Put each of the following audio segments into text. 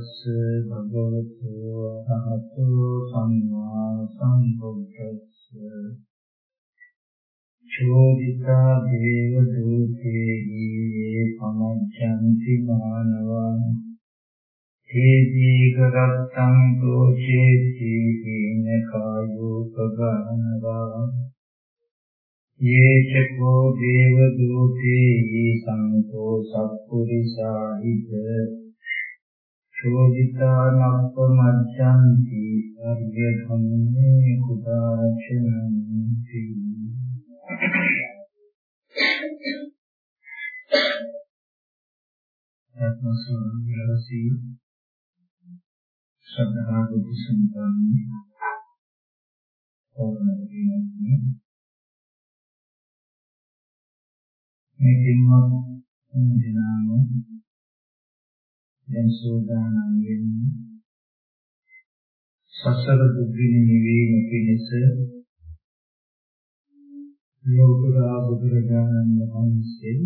නමෝ තස්ස භගවතු අරහතෝ සම්මා සම්බුද්දස්ස. චෝදිතා දේව දූතේ යේ පමච්ඡන්ති මානවා. හේදීකරත්තං දෝචේති හේන කායෝපගානවා. යේචකෝ දේව දූතේ සංකෝ සප්පුරිසාහිත චෝදිතා නප්පමච්ඡන්ති අර්ය ධම්මේ කුදාචනන්ති ආත්මසෝනිරසී ශ්‍රද්ධා බුද්ධ සම්පන්න ඕනෑමනේ මේ දිනවල දිනාම දැන් සෝදානම් වෙන්නේ සසර දුකින් නිවීම පිණිස ලෝකදා බුදුරජාණන් වහන්සේ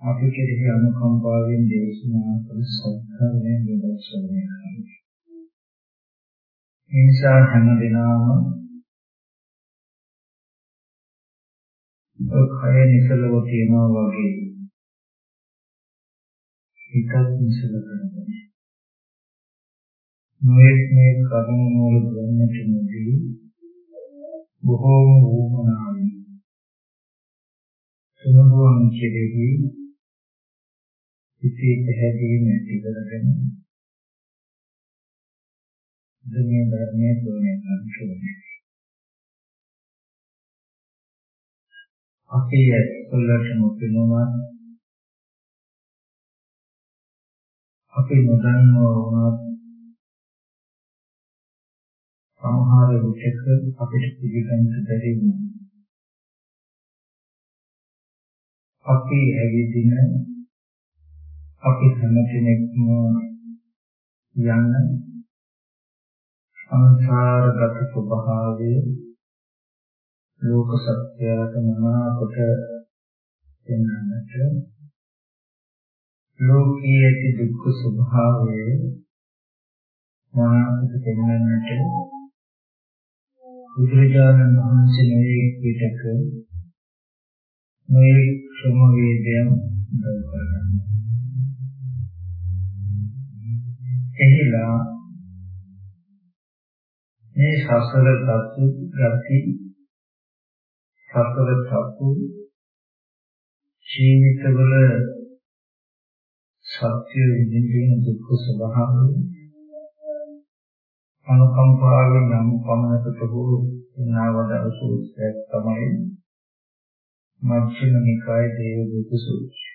අපි කෙරෙහි අනුකම්පාවෙන් දේශනා කළ සත්‍යයෙන් නිදර්ශනය කරනවා. ඒ නිසා හැම දිනම ඔකය නිසලව තියනවා වගේ හිතත් නිසල කරනවා. නොඑක් මේ කරුණ වල ගන්නට නොදී බොහෝම වූමනාවෙන් සුනුරුවන් කෙරෙහි සිටී පැහැදිලි නැති කරගෙන දුනිය ධර්මයේ තෝරන කන්ට්‍රෝල් අපි ඇතුළට නොපෙනුනා අපි නොදන්නවා වුණත් සමහර විටක අපිට පිළිගන්න බැරි වෙනවා අපි ඇවිදින අපි හැම කෙනෙක්ම යන සංසාරගත ස්වභාවයේ ලෝක සත්‍යයට මනාකොට දෙන්නට ලෝකයේ ඇති දුක්ඛ ස්වභාවය මනාකොට දෙන්නට බුදුරජාණන් වහන්සේ මේ පිටක මේ ක්‍රම වේදයන් දක්වනවා එහිලා මේ සසර ධතු ගති සසර ධතු ජීවිතවල සත්‍ය විඳින දුක්ඛ ස්වභාවය අනුකම්පාවෙන් නම් පමණකට හෝ නාවදර සූත්‍රයක් තමයි මජ්ක්‍ධිම නිකායේ දේවදූත සූත්‍රය.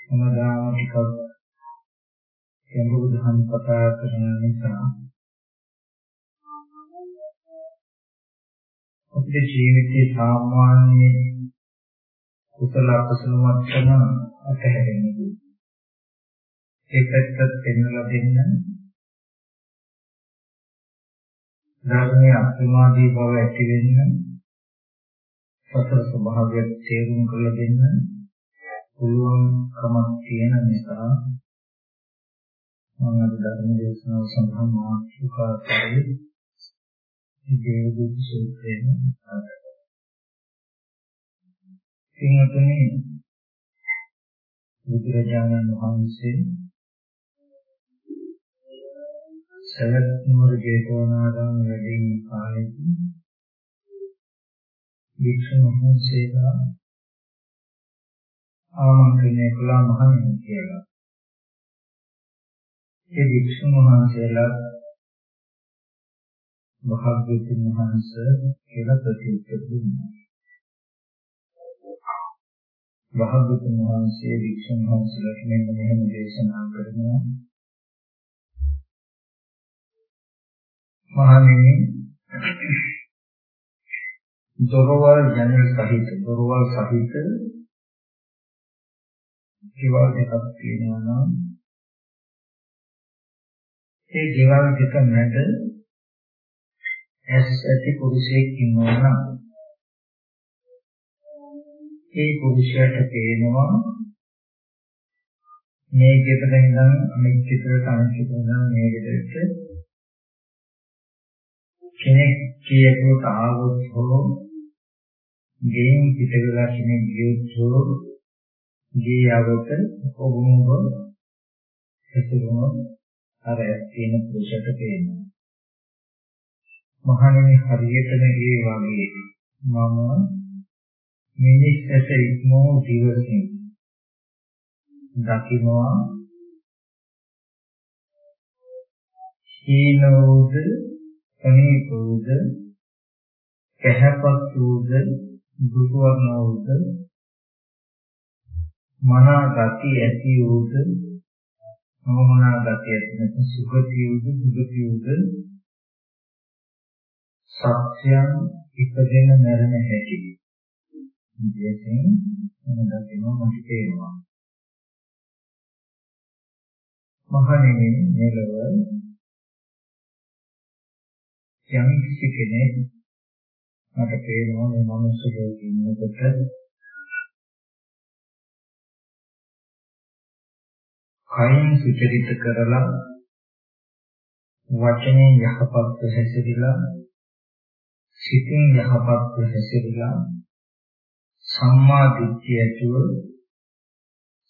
සමදාම ටිකක් ගැඹුරු දහම් කතා කරන නිසා අපේ ජීවිතයේ සාමාන්‍ය කුසල අකුසල මට්ටම අතහැරෙන්නේ. ඒ පැත්තත් පෙන්වලා දෙන්න. ධර්මයේ අත්මාදී බව ඇති වෙන්න. සතර ස්වභාවය තේරුම් කරලා දෙන්න. පුළුවන් කමක් තියෙන නිසා මම අද ධර්ම දේශනාව සඳහා මාතෘකා කරේ. දේවදූත සූත්‍රයෙන්. සිංහතුනි බුදුරජාණන් වහන්සේ සවැත් නුවර ජේතවනාරාම වැඩ ඉන්න කාලෙදී වික්ෂුන් වහන්සේලා ආමන්ත්‍රණය කළා මහණෙනි කියලා. ඒ වික්ෂුන් වහන්සේලා භාග්‍යවතුන් වහන්සේ කියලා ප්‍රතිඋත්තර දුන්නා. භාග්‍යවතුන් වහන්සේ වික්ෂුන් වහන්සේලාට මෙන්න මෙහෙම දේශනා කරනවා. මහණෙනි දොරවල් ජනල් සහිත දොරවල් සහිත ඒවා දෙකක් තියෙනවා නම් ඒ ගෙවල් දෙක මැද ඇස් ඇති පුරුෂයෙක් ඉන්නවා නම් ඒ පුරුෂයාට පේනවා මේ ගෙදර ඉඳන් අනිත් ගෙදරට අනිත් ගෙදර ඉඳන් මේ ගෙදරට කෙනෙක් කියකට ආවොත් හෝ ගෙයින් පිටකලා කෙනෙක් ගියොත් හෝ ගේ යවත ඔබම එතුරුම අර තියෙන පුරුෂයට පේනවා. මහණෙනි හරියටම ඒ වගේ මම මිනිස්සට ඉක්මෝ දිවසින් දකින්නවා. හීනෝද අනීපෝද කැහැපත් වූද දුකවනෝද මනා ගති ඇති වූද නොමනා ගති ඇති නැත්නම් සුගතිය වූද දුගතිය වූද සත්‍යයන් ඉපදෙන මරණ හැටි. විශේෂයෙන් මම දකිනවා මට තේරෙනවා මහණෙනි මෙලොව යම් කිසි කෙනෙක් මට පේනවා මේ මනුස්ස ලෝකෙ ඉන්නකොට කයින් සුචරිත කරලා වචනේ යහපත්ව හැසිරීලා සිතින් යහපත්ව හැසිරීලා සම්මා දිට්ඨිය ඇතුව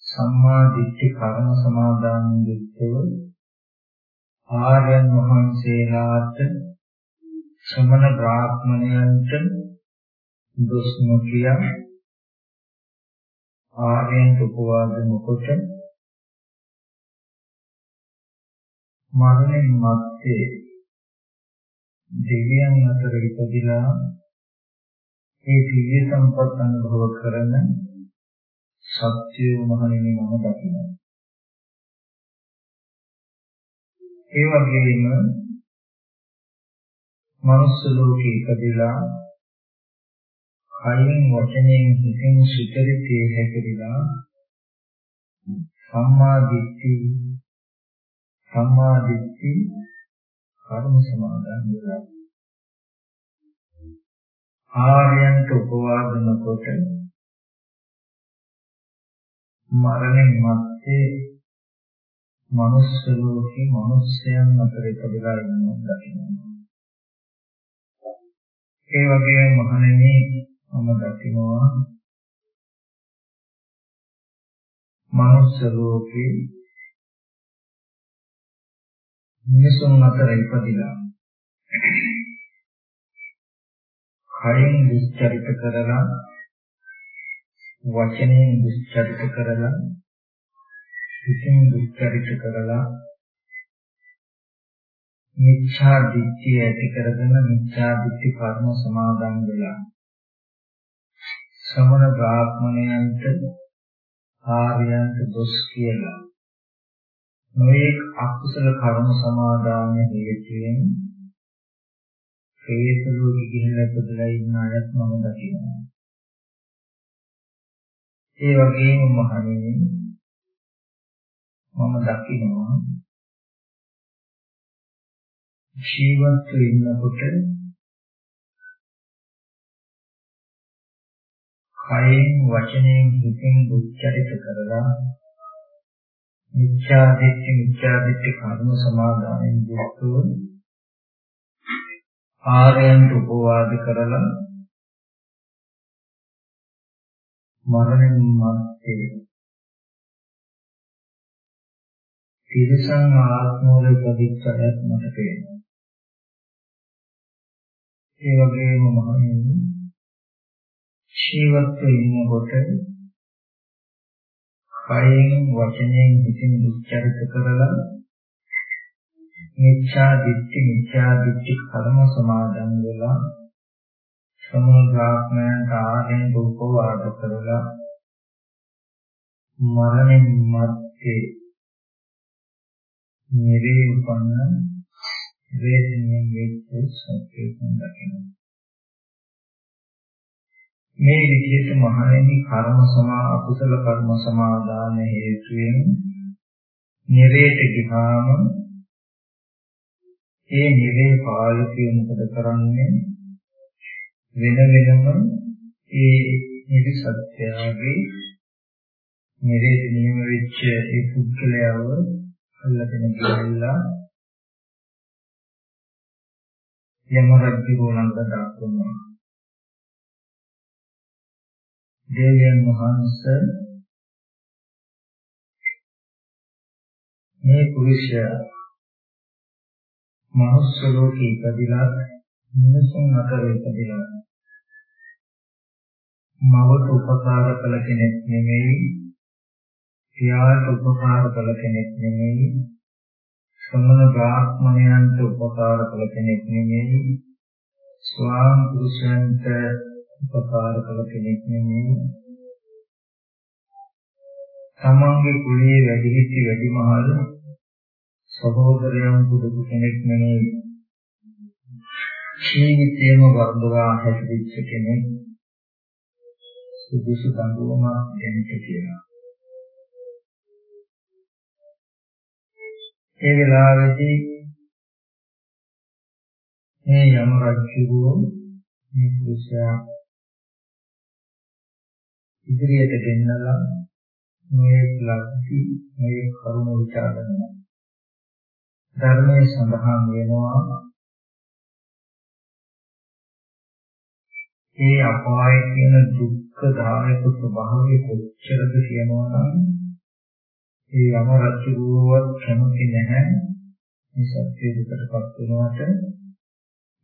සම්මා දිට්ඨි කර්ම සමාදාන යුක්තව ආර්යයන් වහන්සේලාට ශ්‍රමණ බ්‍රාහ්මණයන්ට දොස් නොකිය ආර්යයන් උපවාද නොකොට මරණයන් මැත්තේ දෙවියන් අතර ඉපදිලා ඒ දිව්‍ය සම්පත් අනුභව කරන සත්‍ය මහණෙනි මම දකිනවා. ඒ වගේම මනුස්ස ලෝකේ ඉපදිලා කයින් වචනයෙන් හිතෙන් සුචරිතයේ හැසිරලා සම්මා දිට්ඨි සම්මා දිට්ඨි කර්ම සමාදන් වෙලා ආර්යයන්ට උපවාදන කොට මරණයන් මැත්තේ මනුස්ස ලෝකේ මිනිස්යන් අතර ඉපදලා ඉන්නවා දකිනවා. ඒ වගේම මහණෙනි මම දකිනවා මනුස්ස ලෝකේ මිනිසුන් අතර ඉපදිලා කයින් දුස්චරිත කරලා වචනයෙන් දුස්චරිත කරලා සිතින් දුස්චරිත කරලා මිච්ඡා දිට්ඨිය ඇති කරගෙන මිච්ඡා දිට්ඨි කර්ම සමාදන් වෙලා සමන බ්‍රාහ්මණයන්ට ආර්යයන්ට දොස් කියලා නොඑක් අකුසල කර්ම සමාදාන හේතුවෙන් හේතුලෝකෙ ගිහිල්ලා ඉපදලා ඉන්න අයත් මම දකිනවා. ඒ වගේම මහණෙනි මම දකිනවා ජීවත් වෙන්නකොට කයෙන් වචනයෙන් හිතෙන් උච්චරිත කරලා මිච්ඡා දිට්ඨි මිච්ඡා දිට්ඨි කර්ම සමාදානයෙන් යුක්තව ආර්යයන්ට උපවාද කරලා මරණින් මත්තේ තිරසං ආත්මවල ප්‍රතිච්ඡයත් මට පේනවා. ඒ වගේම මහණෙනි ජීවත් වෙන්නකොට කයෙන් වචනයෙන් හිතින් උච්චරිත කරලා මිච්ඡා දිට්ඨි මිච්ඡා දිට්ඨි කර්ම සමාදන් වෙලා සමුද්‍රාත්මයන්ට ආදෙන් දුකෝ ආද කරලා මරණින් මත්තේ නිරේ උපන්න වේදනයෙන් වෙච්ච සත්‍යයෙන් දකිනවා. මේ විදිහට මහණෙනි කර්ම සමා අකුසල කර්ම සමාදාන හේතුයෙන් නිරේට ගිහාම ඒ නිවේ පාලකයෝ මොකද කරන්නේ? වෙන වෙනම ඒ නිවි සත්‍යයේ නිරේත නියම වෙච්ච ඒ පුද්ගලයාව අල්ලගෙන ගිහිල්ලා යම රජුණන්ට දාතුනා දේවයන් වහන්සේ මේ පුරුෂයා මනුස්ස ලෝකේ ඉපදිලා මිනිසුන් අතර ඉපදිලා මවට උපකාර කළ කෙනෙක් නෙමෙයි පියාට උපකාර කළ කෙනෙක් නෙමෙයි සමන බ්‍රාහ්මණයන්ට උපකාර කළ කෙනෙක් නෙමෙයි ස්වාම පුරුෂයන්ට උපකාර කළ කෙනෙක් නෙමෙයි. තමන්ගේ කුලයේ වැඩිහිටි වැඩිමහල් සහෝදරයන් පුදුු කෙනෙක් නෙමෙයි. ජීවිතේම වර්ධවා හැදිච්ච කෙනෙක්. සුදුසු දඬුවම දෙන්න කියලා. ඒ වෙලාවේදී මේ යම රජුගේ මේ පුරුෂයා ඉදිරියට ගෙන්නලා මේ ලක්ති මේ කරුණ විචාරණය ධර්මයේ සඳහන් වෙනවා ඒ අපාය කියන දුක්ඛ දායක ස්වභාවය කොච්චරද කියනවා නම් ඒ යම රජුවත් කැමති නැහැ මේ සත්‍ය දෙකටපත් වෙනවට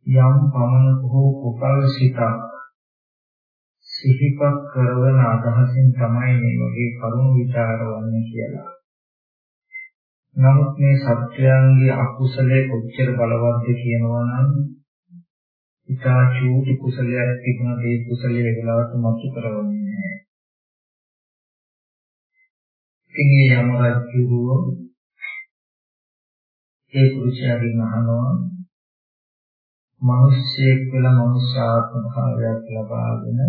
යම් පමණක හෝ කුසල සිතක් සිහිපත් කරවන අදහසින් තමයි මේ වගේ කරුණු විචාරවන්නේ කියලා. නමුත් මේ සත්‍යයන්ගේ අකුසලයේ කොච්චර බලවත්ද කියනවා නම් ඉතා චූටි කුසලයක් තිබුණා ඒ කුසලයේ වෙලාවට මතු කරවන්නේ නැහැ. ඉතින් මේ යම රජුව ඒ පුරුෂයාගෙන් අහනවා මිනිස්සෙක් වෙලා මනුෂ්‍ය ආත්ම භාවයක් ලබාගෙන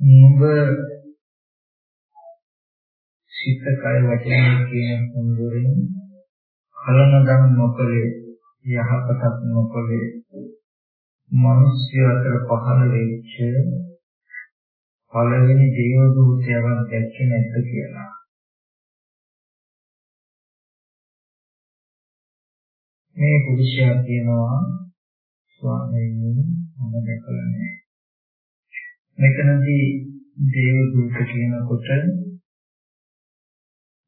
නුඹ සිත කය වචනය කියන සම්බුරින් කලනදම් නොකලේ යහපතක් නොකලේ මිනිස්සු අතර පහළ වෙච්ච පළවෙනි දේව දූතයන් දැක්කේ නැද්ද කියලා. මේ පුරුෂයා කියනවා ස්වාමීනි මම දැකලා නැහැ. මෙතනදී දේව දූත කියනකොට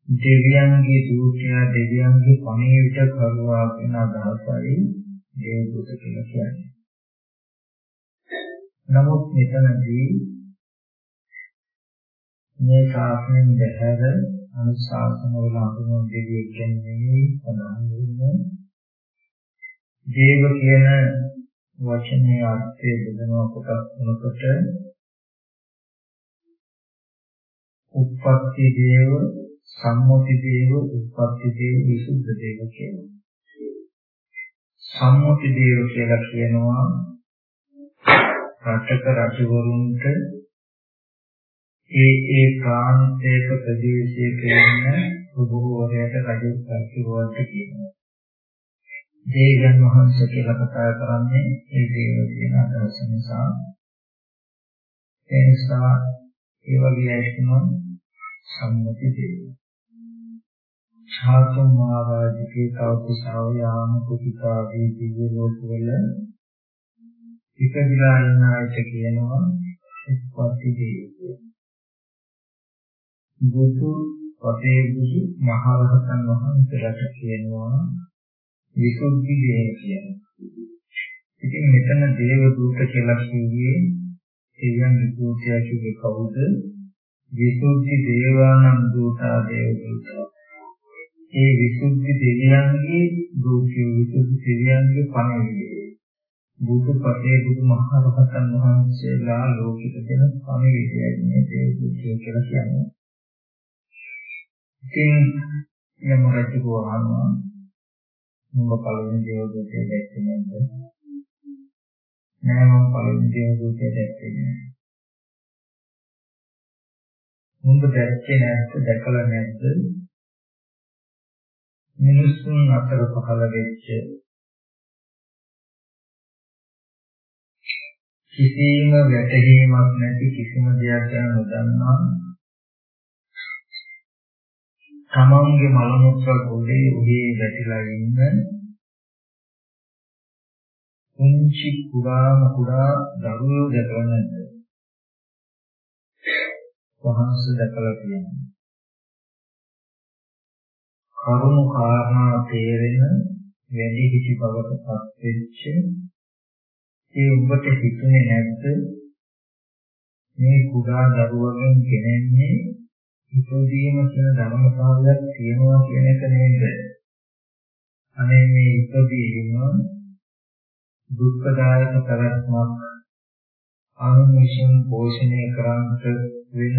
දෙවියන්ගේ දූතයා දෙවියන්ගේ පණිවිඩ කරුවා කියන අදහසයි දේව දූත කියලා කියන්නේ. නමුත් මෙතනදී මේ ශාසනයෙන් බැහැර අනුශාසන වල අඳුන දෙවියෙක් කියන්නේ සඳහන් වෙන්නේ දේව කියන වචනේ අර්ථය බෙදනවා කොටස් තුනකට උප්පත්ති දේව සම්මුති දේව උප්පත්ති දේව විසුද්ධ දේව කියනවා සම්මුති දේව කියලා කියනවා රටක රජවරුන්ට ඒ ඒ ප්‍රාන්තයක ප්‍රදේශයක ඉන්න ප්‍රභූවරයාට රජ කර්තෘවන්ට කියනවා. දේවයන් වහන්සේ කියලා කතා කරන්නේ ඒ දේව කියන අදහස නිසා. ඒ නිසා ඒ වගේ ඇස්තුම සම්මුති දේව ඡාතුම් මහරජකේ කෞතුසාව යාම කුතිකාදී දිව්‍ය ලෝකවල ඉපදිලා ඉන්න අයට කියනවා උප්පත්ති දේව බුදු පතේ බුදු මහරහතන් වහන්සේලාට කියනවා විසුද්ධි දේව කියන්නේ. ඉතින් මෙතන දේව දූත කියලා කිව්වේ එයන් දූතයා කිව්වේ කවුද? විසුද්ධි දේවානන්ද දූතා දේව දූතා. ඒ විසුද්ධි දෙවියන්ගේ දූතය විසුද්ධි දෙවියන්ගේ පණවිඩය. බුදු පතේ බුදු මහරහතන් වහන්සේලා ලෝකිත දෙන පණවිඩයයි මේ දේව දූතය කියලා කියන්නේ. ඉතින් යම රජු වහනවා මම පළවෙනි දේවදූතය දැක්කේ නැද්ද? නෑ මම පළවෙනි දේවදූතය දැක්කේ නෑ. උඹ දැක්කේ නැද්ද? දැකලා නැද්ද? මිනිසුන් අතර පහළ වෙච්ච කිසිම වැටහීමක් නැති කිසිම දෙයක් ගැන නොදන්නා තමන්ගේ මල මුත්‍ර ගොඩේ උගේ වැටිලා ඉන්න උන්චි කුඩාම කුඩා දරුවෝ දැකලා නැද්ද? වහන්සේ දැකලා තියෙනවා. කරුණු කාරණා තේරෙන වැඩි හිටි බවට පත් වෙච්ච ඒ ඔබට හිතුනේ නැද්ද මේ කුඩා දරුවගෙන් ගෙනෙන්නේ ඉපදීම කියන ධර්මතාවයක් තියෙනවා කියන එක නේද අනේ මේ ඉපදීම දුක්ඛදායක පැවැත්මක් අනුන් විසින් පෝෂණය කරන්ට වෙන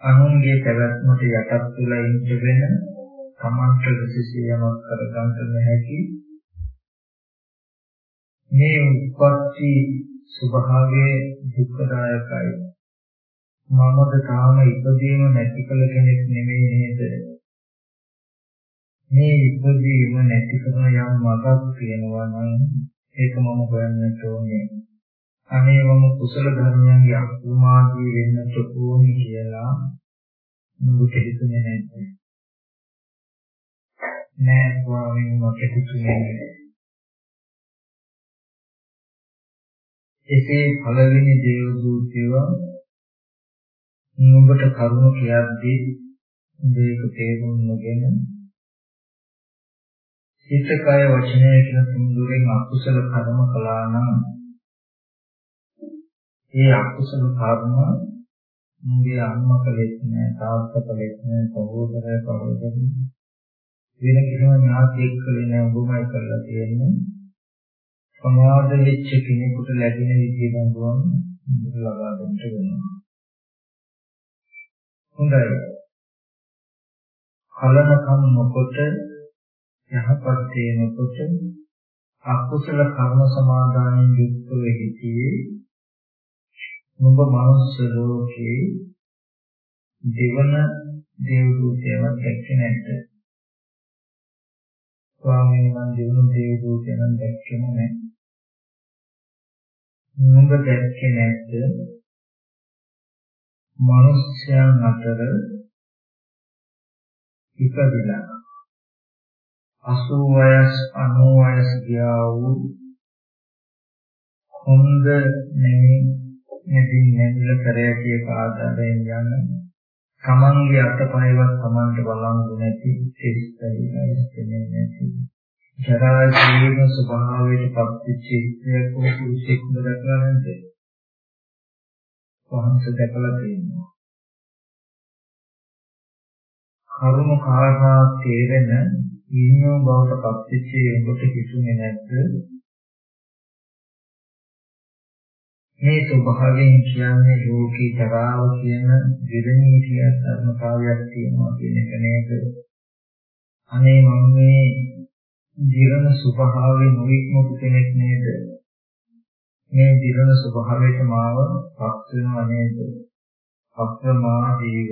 අනුන්ගේ පැවැත්මට යටත් වෙලා ඉන්න වෙන තමන්ට විශේෂයමක් කරගන්න නැහැකි මේ උපත්ති ස්වභාවයේ දුක්ඛදායකයි මමද තාම ඉපදීම නැති කල කෙනෙක් නෙමෙයි නේද මේ ඉපදීම නැති කරන යම් මඟක් තියෙනවා නම් ඒක මම හොයන්නට ඕනේ. අනේ මම කුසල ධර්මයන්ගේ අකුමාදී වෙන්නට ඕනේ කියලා නුඹට හිතුනේ නැද්ද? නෑ ස්වාමීන් මට හිතුනේ නෑ. එසේ පළවෙනි දේව දූතයව නුඹට කරුණ කියද්දී මේක තේරුම් නොගෙන හිත කය වචනය කියන තුන්දුරෙන් අකුසල කර්ම කළා නම් ඒ අකුසල කර්ම මුගේ අම්මා කලෙත් නෑ තාත්තා කලෙත් නෑ සහෝදරය සහෝදරි වෙන කිසිම ඥාතියෙක් කලේ නෑ ඔබමයි කරලා තියෙන්නේ. සමාද වෙච්ච කෙනෙකුට ලැබෙන විදිහ දඬුවම් ලබා දෙන්න වෙනවා. හොඳයි. කලනකම් නොකොට යහපත් දේනකොට අකුසල කර්ම සමාදානයෙන් යුක්තව හිටියේ නුඹ මනුස්ස ලෝකේ දෙවන දේව දූතයවත් දැක්කේ නැද්ද? ස්වාමීන් වහන්සේ දෙවන දේව දූතයන් දැක්කේ නැහැ. නුඹ දැක්කේ නැද්ද? මනුෂ්‍යයන් අතර ඉපදිලා 80 වයස් 90 වයස් ගියා වූ හොඳ නෙමෙයි නැතිනම් නැතිල කරයටිය ආදාරයෙන් යන තමන්ගේ අතපයවත් තමන්ට බලංගු නැති සිස්තයි නැති ජරා ජීවන ස්වභාවයට පත්වෙච්ච ඉස්සෙක් පුරුෂෙක් දැකලා නැද්ද? වහන්ස දැකලා තියෙනවා. කරුණ කාරණා තේරෙන ඉන්නෝ බවට පත්වෙච්ච ඔබට හිතුනේ නැද්ද? මේ ස්වභාවයෙන් කියන්නේ ලෝකී ජරාව කියන විරණීය ධර්මතාවයක් තියෙනවා කියන එක නේද? අනේ මම මේ ජීවන ස්වභාවයෙන් නොඉක්මතු කෙනෙක් නේද? මේ ජීවන ස්වභාවයට මාව පත් වෙනව නේද? අප්‍රමාදීව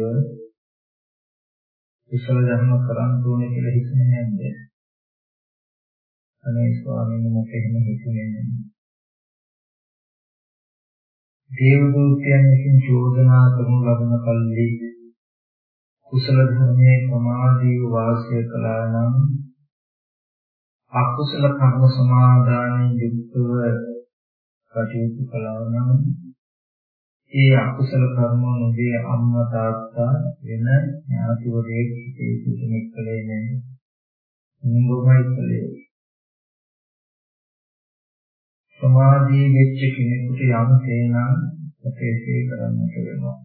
කුසල ධර්ම කරන්න ඕනේ කියලා හිතන්නේ නැද්ද? අනේ ස්වාමීන් වහන්සේ එහෙම හිතුනේ නැහැ. දේවදූතයන් විසින් චෝදනා කරනු ලබන කල්ලි කුසල ධර්මයේ ප්‍රමාදීව වාසය කළා නම් අකුසල කර්ම සමාදානයෙන් යුක්තව කටයුතු කළා නම් ඒ අකුසල කර්ම නොදී අම්මා තාත්තා වෙන ඥාතිවරයෙක් හිතේ කෙනෙක් කලේ නැහැ. නිඹමයි කලේ. සමාධිය වෙච්ච කෙනෙකුට යම් තේනම් අපේසේ කරන්නට වෙනවා.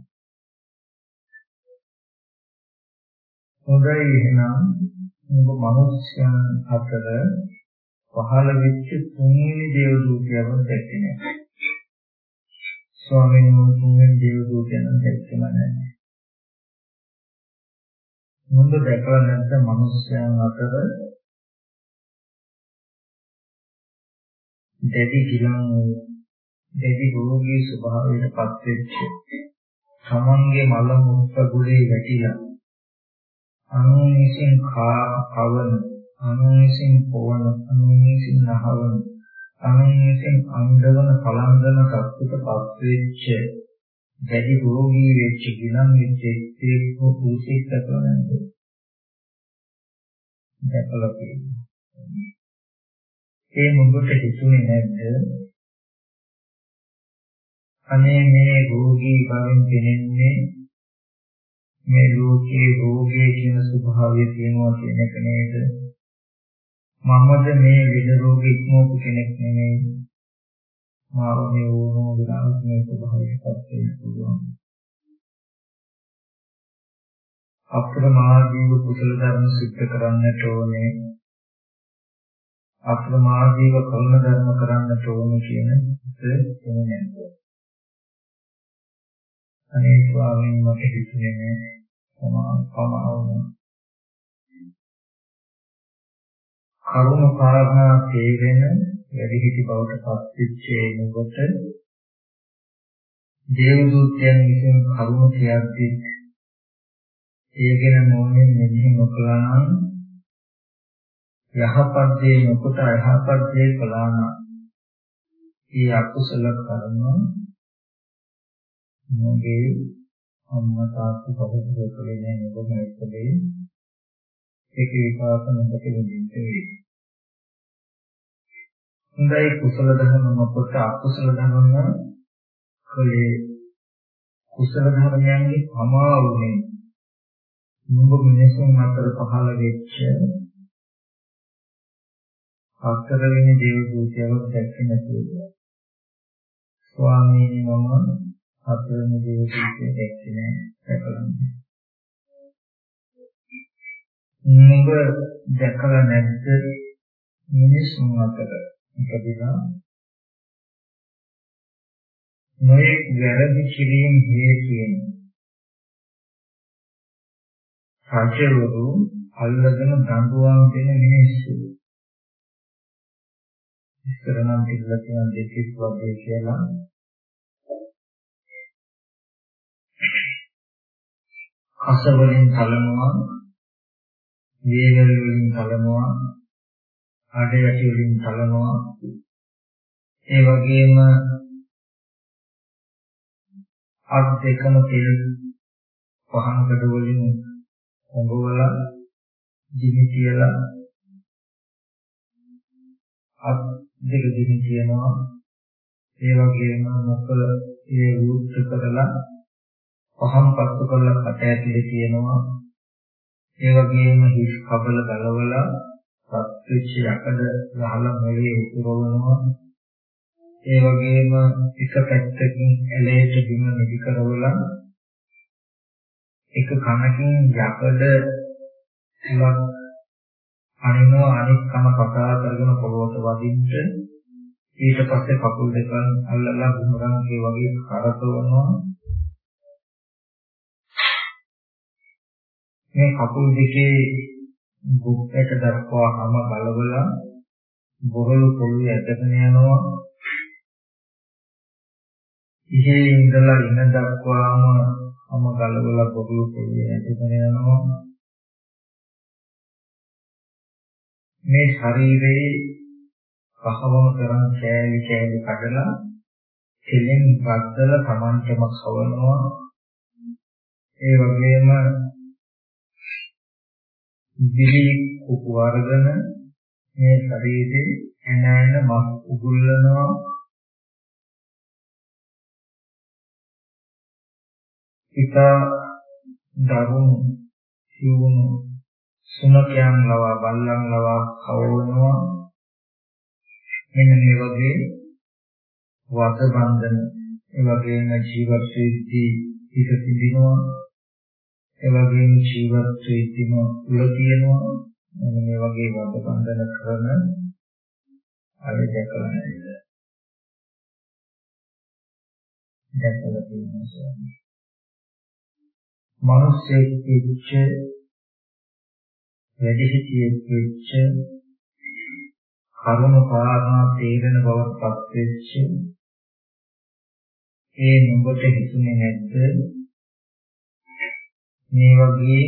හොඳයි එහෙනම් ඔබ මනුෂ්‍යයන් අතර පහළ වෙච්ච තුන්වෙනි දේව දූතයව දැක්කේ නැහැ. ස්වාමීන් වහන්සේ දේව දූතයන් දැක්කම නැහැ. මොඳ දැකලා නැත්ද මිනිස්යන් අතර දෙවි ගිලන් දෙවි රෝගී ස්වභාවයට පත් වෙච්ච තමන්ගේ මල මුත්‍ර ගුලේ වැටිලා අනුන් විසින් කවන අනුන් විසින් පොවන අනුන් විසින් නහවන අනුන් විසින් අන්දවන පලන්දන සත්‍යයටපත් වෙච්ච දැඩි රෝගී වෙච්ච ගිනම් වෙච්ච එක්තෙක් හෝ පුරුෂයෙක් දැකලා නැද්ද? දැකලා තියෙනවා. ඒ මුඹට හිතුනේ නැද්ද? අනේ මේ රෝගී බවින් දැනෙන්නේ මේ ලෝකයේ රෝගයේ කියන ස්වභාවය තියෙනවා කියන එක නේද? මමද මේ විද රෝග ඉක්මවපු කෙනෙක් නෙමෙයි. මාව මේ ඕනෝ විලාසක මේ ස්වභාවයටපත් වෙන්න පුළුවන්. අප්‍රමාදීව කුසල ධර්ම සිද්ධ කරන්නට ඕනේ. අප්‍රමාදීව කර්ම ධර්ම කරන්නට ඕනේ කියන එක තේරෙන්නේ නැහැ. අනේ ස්වාමීන් මට හිතුනේ නෑ. සමාවම කරුණ කාරණා තේරෙන වැඩිහිටි බවට පත්වෙච්ච නුඹට දේවදූතයන් විසින් කරුණ කියද්දී ඒ ගැන මොනින් මෙහි නොකළා නම් යහපත් දේ නොකොට අයහපත් දේ කළා නම් ඒ අකුසල කර්ම මගේ අම්මා තාත්තා පොහොසත් කළේ නැහැ මොකද ඒකේ ඒක විපාක නොකොට දෙන්නේ වෙයි. හොඳයි කුසල ධර්ම මොකට අකුසල ධර්ම කලේ කුසල ධර්මයන්ගේ පමා වුනේ නුඹ මිනිසුන් අතර පහළ වෙච්ච හතරවෙනි දේව දූතයව දැක්කේ නැතුව ස්වාමීනි මම හතරවෙනි දේව දූතය දැක්කේ නැහැ දැකලා නුඹ දැකලා නැද්ද? මිනිසුන් අතර ඉපදිනා නොයෙක් වැරදි කිරීම හේතුවෙන් රජවරු අල්ලගෙන දඬුවම් දෙන මිනිස්සු ඉස්සර නම් තිබුණා කියන දෙකක් වගේ කියලා. කස වලින් කලනවා වේවැල් වලින් කලනවා අඩ යටි වලින් කලනවා. ඒ වගේම අත් දෙකම තෙල් පහන් කඩ වලින් හොඟවලා දිවි කියලා අත් දෙක දිවි කියනවා. ඒ වගේම මොකද ඒ වූත් කරලා පහන් පත්තු කරලා කට ඇතුලේ තියෙනවා ඒ වගේම හිස් කබල ගලවලා සත්‍විච්ච යකඩ ගහලා මොලේ උතුරවනවා ඒ වගේම එක පැත්තකින් ඇලේට බිම නිදි කරවලා එක කනකින් යකඩ තුලක් අනිනවා අනිත් කන කතා කරගෙන පොළොවට වදින්න ඊට පස්සේ කකුල් දෙක අල්ලලා බුමරංගේ වගේ කරකවනවා මේ කකුල් දෙකේ බුක්කට දක්වා හැම බලවලා බොරළු පොළවේ ඇදගෙන යනවා. ඉහේ ඉඳලා ඉන දක්වාම හැම ගලවලා බොරළු පොළවේ ඇදගෙන යනවා. මේ ශරීරයේ පහවම කරන් කෑලි කෑලි කඩලා තෙලෙන් බද්දලා Tamanටම කවනවා ඒ වගේම දිවි කුපු වර්ධන මේ ශරීරේ එන එන මස් උගුල්ලනවා. හිත දරුණු සිවුණු සුනකයන් ලවා බල්ලන් ලවා කවවනවා මෙන්න මේ වගේ වද බන්ධන ඒ වගේම ජීවත් වෙද්දී හිත තිබෙනවා ඒ වගේම ජීවත් වෙද්දිම උල තියෙනවා. මෙන්න මේ වගේ වද බන්ධන කරන අය දැකලා නේද? දැකලා තියෙනවා. මිනිස්සෙක් වෙච්ච වැඩිහිටියෙක් වෙච්ච කරුණ කාරණා තේරෙන බවට පත් වෙච්ච ඒ නුඹට හිතුනේ නැද්ද මේ වගේ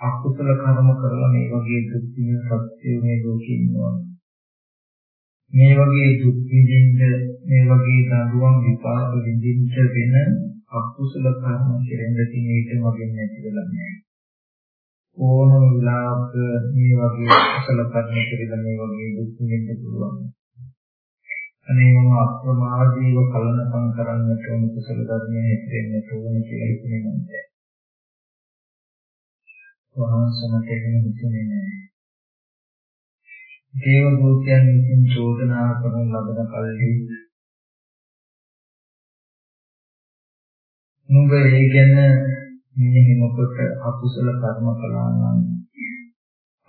අකුසල කර්ම කරලා මේ වගේ දුක් විඳින සත්‍ය මේ ලෝකේ ඉන්නවා. මේ වගේ දුක් විඳින්න මේ වගේ දඬුවම් විපාක විඳින්න වෙන අකුසල කර්ම කෙරෙන්න තියෙන එක මගෙන් නැති වෙලා නැහැ. ඕනම විලාක මේ වගේ අකුසල කර්ම කෙරෙලා මේ වගේ දුක් විඳින්න පුළුවන්. අනේ මම අප්‍රමාදීව කලනකම් කරන්නට ඕන කුසල ධර්මයේ හැදෙන්නට ඕන කියලා හිතන්නේ නැහැ. වහන්සේට එහෙම හිතුනේ නැහැ. දේව දූතයන් විසින් චෝදනා කරන ලබන කල්හි නුඹ ඒ ගැන මෙහෙමකොට අකුසල කර්ම කළා නම්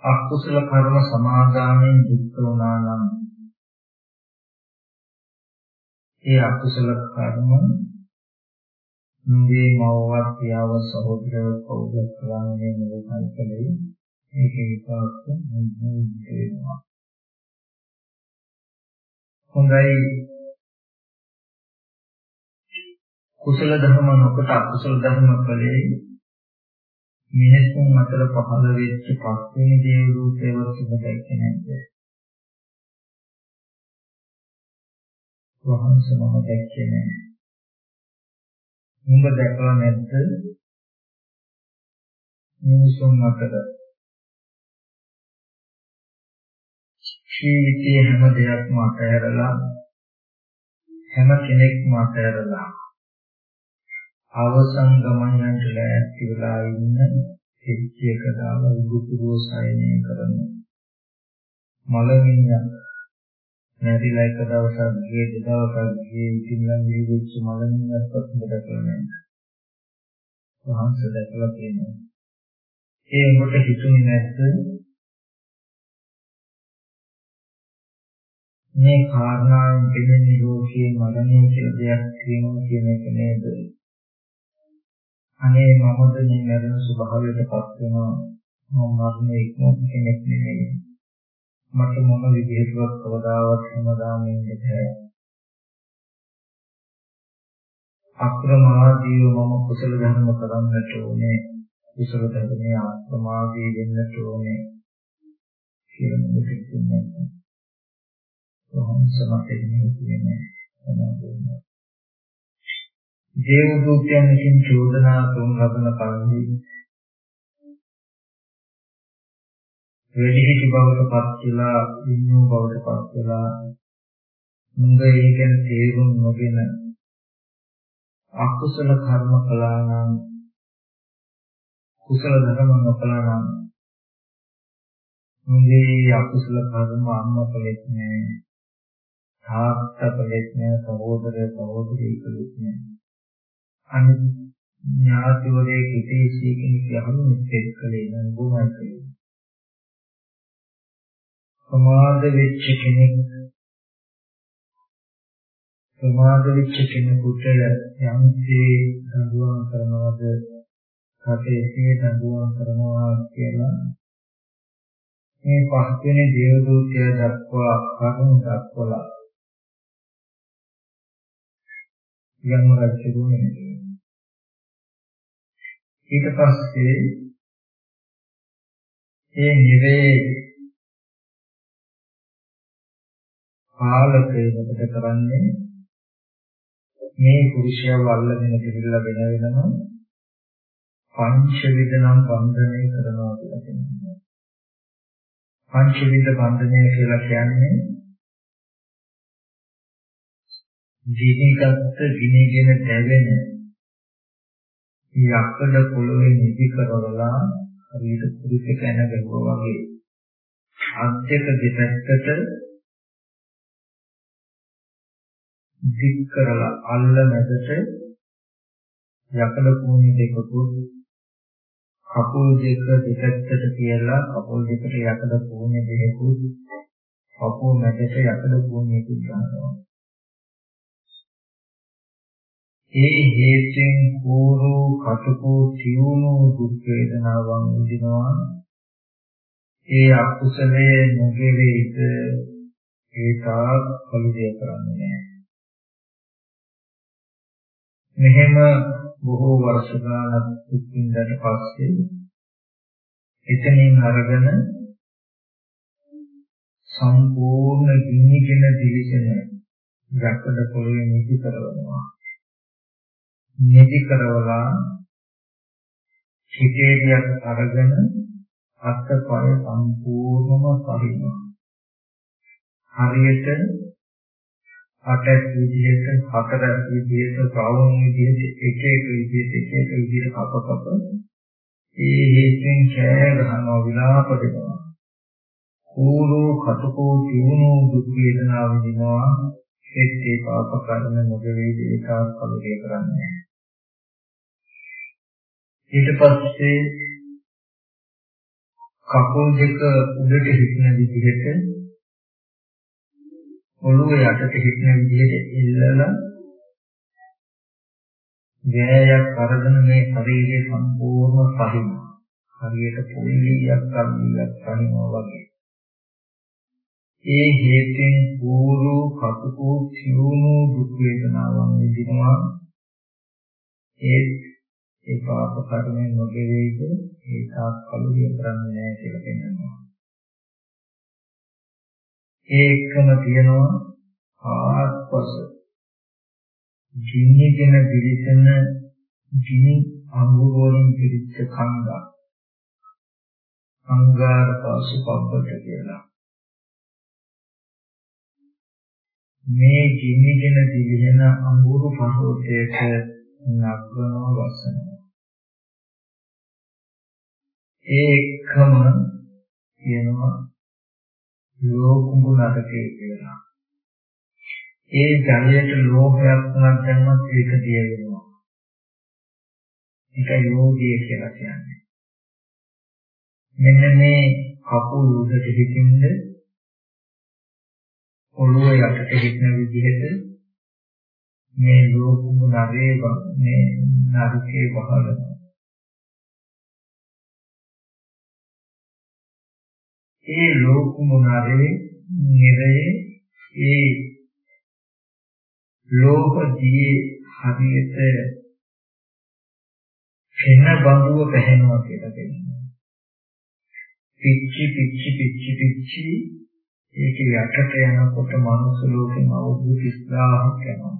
අකුසල කර්ම සමාදානෙන් යුක්ත වුණා නම් ඒ අකුසල කර්ම නුඹේ මවවත් පියාව සහෝදරව කවුරුත් කරන්නේ නෙවෙයි කලේ ඒකේ විපාක වෙනවා හොඳයි. කුසල ධර්ම නොකොට අකුසල ධර්ම කලේ මිනිසුන් අතර පහළ වෙච්ච පස්වෙනි දේව රූපේව සුබ දැක්කේ නැද්ද? වහන්සේ මම දැක්කේ නැහැ. උඹ දැකලා නැද්ද? මිනිසුන් අතර ජීවිතයේ හැම දෙයක්ම අතහැරලා හැම කෙනෙක්ම අතහැරලා අවසන් ගමන් යන ලෑස්ති වෙලා ඉන්න පිටියක දාලා උගුරුව සයනය කරන මලමිණියක් නැතිලා එක දවසක් ගියේ දෙදවසක් ගියේ ඉතින් නම් විවිච්ච මලමිණියක් පස්සට දැකලා නැහැ. වහන්සේ දැකලා තියෙනවා. ඒ උඹට හිතුනේ නැද්ද මේ කාරණාවෙන් දෙන්නේ ලෝකයේ මරණය කියලා දෙයක් තියෙනවා කියන එක නේද? අනේ මමද මේ මරණ ස්වභාවයටපත් වෙනවා. මම මරණය ඉක්මොත් කෙනෙක් නෙවෙයි. මට මොන විදිහටවත් කවදාවත් හැමදාම ඉන්න බෑ. අප්‍රමාදීව මම කුසල ධර්ම කරන්නට ඕනේ. කුසල ධර්මයේ අප්‍රමාදී වෙන්නට ඕනේ. කියලා මම හිතන්නේ. සමතේ කියන්නේ සමාධිය. දේව දූතයන් විසින් චෝදනා කරන ලබන කල්හි වැඩිහිටි බවට පත් වෙලා ඉන්නු බවට පත් වෙලා මුඟ ඒ ගැන තේරුම් නොගෙන අකුසල කර්ම කළා නම් කුසල ධර්ම නොකළා නම් මුගේ අකුසල කර්ම අම්මා කළෙත් නෑ තාත්තා කළෙත් නෑ සහෝදර සහෝදරී කළෙත් නෑ. අනිත් ඥාතිවරේ කිතේසී කෙනෙක් යහළුත් එක්කලේ නම් බොහොමයි කළේ ප්‍රමාද වෙච්ච කෙනෙක් ප්‍රමාද වෙච්ච කෙනෙකුට යම්සේ දඬුවම් කරනවද කටේසේ දඬුවම් කරනවා කියලා මේ පස්වෙනි දේව දූතය දක්වා කරුණු දක්වලා යම් රජුනේ ඊට පස්සේ ඒ නිවේ පාලකය මොකද කරන්නේ? මේ පුරුෂයා වල්ලගෙන ගිහිල්ලා වෙන වෙනම පංච විදනම් බන්ධනය කරනවා කියලා කියනවා. පංච විද බන්ධනය කියලා කියන්නේ දිනිගත් ගිනිගෙන දැවෙන යකඩ පොළොවේ නිදි කරවලා හරියට පුරුෂක එන ගැහුවා වගේ. අධ්‍යක දෙපැත්තට දික් කරලා අල්ල මැදට යකඩ කූණි දෙකකුත් කකුල් දෙක දෙපැත්තට තියලා කකුල් දෙකට යකඩ කූණි දෙකකුත් කකුල් මැදට යකඩ කූණියකුත් ගන්නවා. ඒ හේතුෙන් කෝරෝ කටකෝ තියුණු දුක් වේදනාවන් විඳිනවා ඒ අකුසලයේ නොගෙවේද ඒ තාක් කලුදේ කරන්නේ මෙහෙම බොහෝ වර්ෂ ගානක් දුක් විඳලා පස්සේ එතනින් අරගෙන සම්පූර්ණ ගිනිගෙන දිලිසෙන යකඩ පොළවේ නිදි කරනවා. නිදි කරවලා සිටේරියක් අරගෙන අත්පය සම්පූර්ණම පරිණා. හරියට අටක් විදිහට හතරක් විදිහට ප්‍රවුන් විදිහට එක එක විදිහට එක එක විදිහට කප කප ඒ හේතුන් කෑ ගහනවා විලාප දෙනවා. කෝරෝ කටකෝ තියුණු දුක් වේදනා විඳිනවා. ඒත් ඒ පාප කර්ම නොදෙවේද ඒකාත් කලේ කරන්නේ ඊට පස්සේ කකුල් දෙක උඩට හිටින විදිහට ඔළුව යටට හිටින විදිහට ඉල්ලලා ගෑයක් අරගෙන මේ ශරීරය සම්පූර්ණ පහින හරියට පොල්ලියක් අල්ලියක් පනිනවා වගේ. ඒ හේතෙන් පූර්ව කටුකෝ සිවුණු දුක් වේදනාවන් විඳිනවා. ඒ ඒ පාප කර්මෙන් නොගෙවේද ඒ තාක් කලුරිය කරන්නේ නැහැ කියලා පෙන්නනවා. ඒකම තියෙනවා ආත්පස ජීනිගෙන පිළිසෙන ජීනි අංගවලින් පිළිච්ච කංගා. අංගාර පාසු පබ්බට කියලා. මේ ජීනිගෙන දිලිහෙන අඟුරු පහෝතයට නග්ගනවා වසනවා ඒකම කියනවා ලෝකුඹු නරකේ කියලා. ඒ ජලයට ලෝභයක් වුණත් දැම්මත් ඒක දිය වෙනවා. ඒක යෝගිය කියලා කියන්නේ. මෙන්න මේ කකුල් උඩට හිටින්ද ඔළුව යටට හිටින විදිහට මේ ලෝකුඹු නරේ මේ නරකේ වහලනවා. ඒ ලෝකුමුණරේ නිරයේ ඒ ලෝකදී හරියට කෙන බඳුව පැහැෙනවා කියලා කියනවා. පිච්චි පිච්චි පිච්චි පිච්චි ඒක යටට යනකොට මනුස්ස ලෝකෙම අවුරුදු 30000ක් යනවා.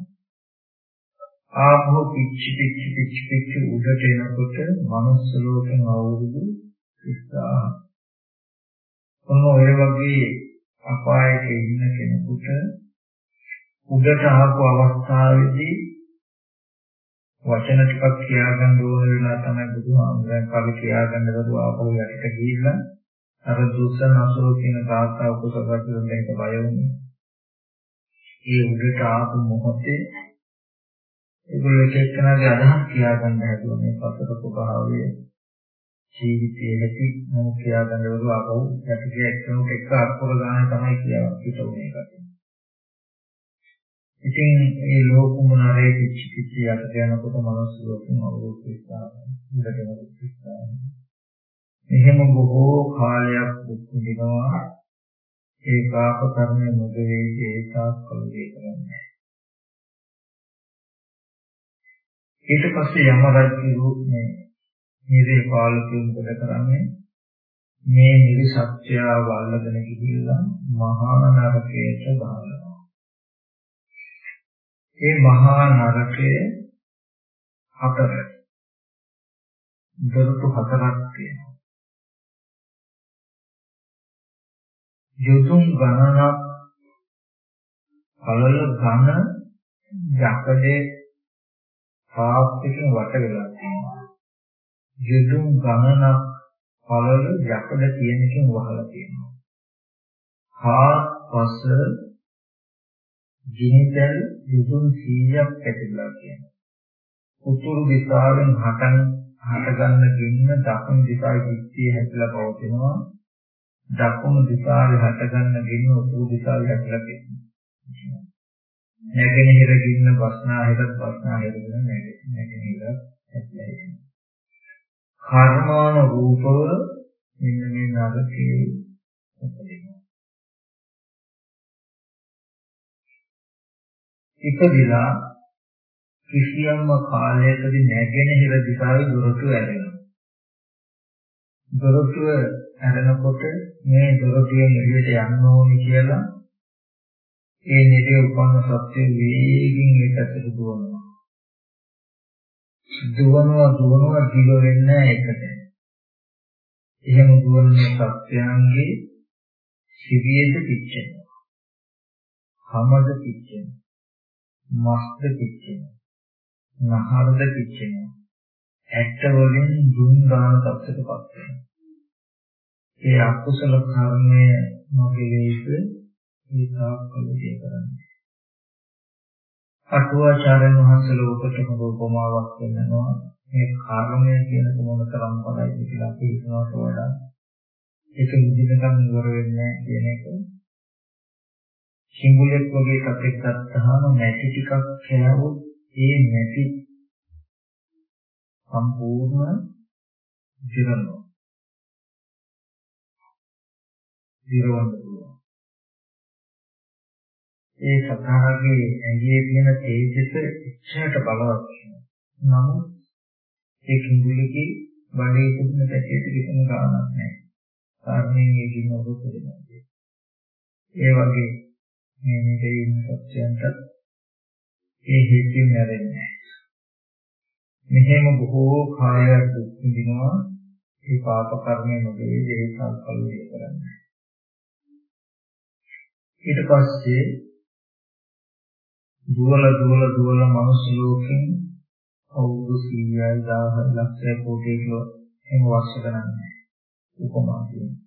ආපහු පිච්චි පිච්චි පිච්චි පිච්චි උඩට එනකොට මනුස්ස ලෝකෙම අවුරුදු 30000ක් ඔන්න ඔය වගේ අපායක ඉන්න කෙනෙකුට උඩට ආපු අවස්ථාවේදී වචන ටිකක් කියාගන්න ඕන වෙලා තමයි බුදුහාමුදුරන් කවි කියාගන්න දරුවා ආපහු යටට ගිහිල්ලා අර දුස්සන අසුර කියන තාත්තා උපසපත් දෙන්න බය වුණේ. ඒ උඩට ආපු මොහොතේ ඒගොල්ලෝ එක එක්කෙනාගේ අදහස් කියාගන්න හැදුවා මේ පතර ස්වභාවය ජීවිතයේ ඇති මොන කියා ගන්නවලු ආපහු යටිගේ එක්කෙනෙක් එක්ක අක්කර ගන්න තමයි කියලා හිතුනේ ඒකට. ඉතින් ඒ ලෝකුමනරේ කිච්චි කිච්චි යට යනකොට මනස ලෝකෙම අවබෝධ වෙනවා. ඉඳගෙන ඉස්සා. එහෙම බොහෝ කාලයක් දුක් විඳිනවා. ඒ පාප කර්ම නොදෙවේ ඒකාක් කලේ කරන්නේ. ඊට පස්සේ යම රජු මේ නිරේ පාලකයන් කොට කරන්නේ මේ නිරි සත්‍යව අල්ලගෙන ගිහිල්ලා මහා නරකයට දානවා. ඒ මහා නරකය හතර. දොරටු හතරක් තියෙනවා. යොදුන් ගණනක් පළල ඝන යකඩේ පාස්තිකින් වට වෙලා තියෙනවා. යදුම් ගණනක් පළල යකඩ තියෙනකින් වහලා තියෙනවා. හාත්පස ජීනිතල් යදුම් 100ක් පැතිරලා තියෙනවා. උතුරු දිශාවෙන් හටන් හටගන්න ගින්න දකුණු දිශාවේ දිස්තිය හැදලා පවතිනවා. දකුණු දිශාවේ හටගන්න ගින්න උතුරු දිශාවේ හැදලා තියෙනවා. නැගෙනහිර ගින්න බස්නාහිරත් බස්නාහිරගෙන නැගෙනහිර හැදලා තියෙනවා. කර්මාන රූපව මෙන්න මේ නරකයේ උපදිනවා. ඉපදිලා කිසියම්ම කාලයකදී නැගෙන හිර දිශාවේ දුරට වැඩෙනවා. දොරටුව ඇරෙනකොට මේ දොරටුවෙන් එළියට යන්න ඕනේ කියලා ඒ නිරේ උපන්න සත්‍ය වේගින් ඒ පැත්තට දුවනවා. දුවනවා දුවනවා දිග වෙන්නේ එකට. එහෙම දුවන සත්‍යයන්ගේ සිවියද පිච්චෙනවා. හමද පිච්චෙනවා. මස්ද පිච්චෙනවා. නහරද පිච්චෙනවා. ඇට වලින් දුන් දාන තත්ත්වයටපත් වෙනවා. ඒ අකුසල කර්මය මගේ වේක ඒ තාක්කලදී කරන්නේ. අටුවාචාර්යන් වහන්සේ ලෝකට හොඳ උපමාවක් දෙනවා. මේ කර්මය කියන මොන තරම් බලයිද කියලා අපි හිතනවට වඩා ඒක නිදිනකම් ඉවර වෙන්නේ කියන එක. සිංගුලෙක් වගේ කටෙක් ගත්තාම නැටි ටිකක් කෑවොත් ඒ නැටි සම්පූර්ණ දිරනවා. දිරවන්න පුළුවන්. ඒ සතාගේ ඇඟේ තියෙන තේජස ඉච්ඡාට බලවත් වෙනවා. නමුත් ඒ කිඹුලිගේ බඩේ තිබෙන පැටියට කිසිම ගාණක් නැහැ. කාර්මයෙන් ඒ කින්න ඔබ දෙනවා. ඒ වගේ මේ මෙතේ ඉන්න සත්‍යයන්ට ඒ හේතුන් නැරෙන්නේ මෙහෙම බොහෝ කායයක් දුක් විඳිනවා ඒ පාප කර්මය නොවේ ඒ සංකල්පය කරන්නේ ඊට පස්සේ දුවල දුවල දුවල මනුස්ස ලෝකෙන් අවුරුදු 100යි 1000යි ලක්ෂය කෝටි කිලෝ එහෙම වර්ෂ ගණන් උපමා කියන්නේ.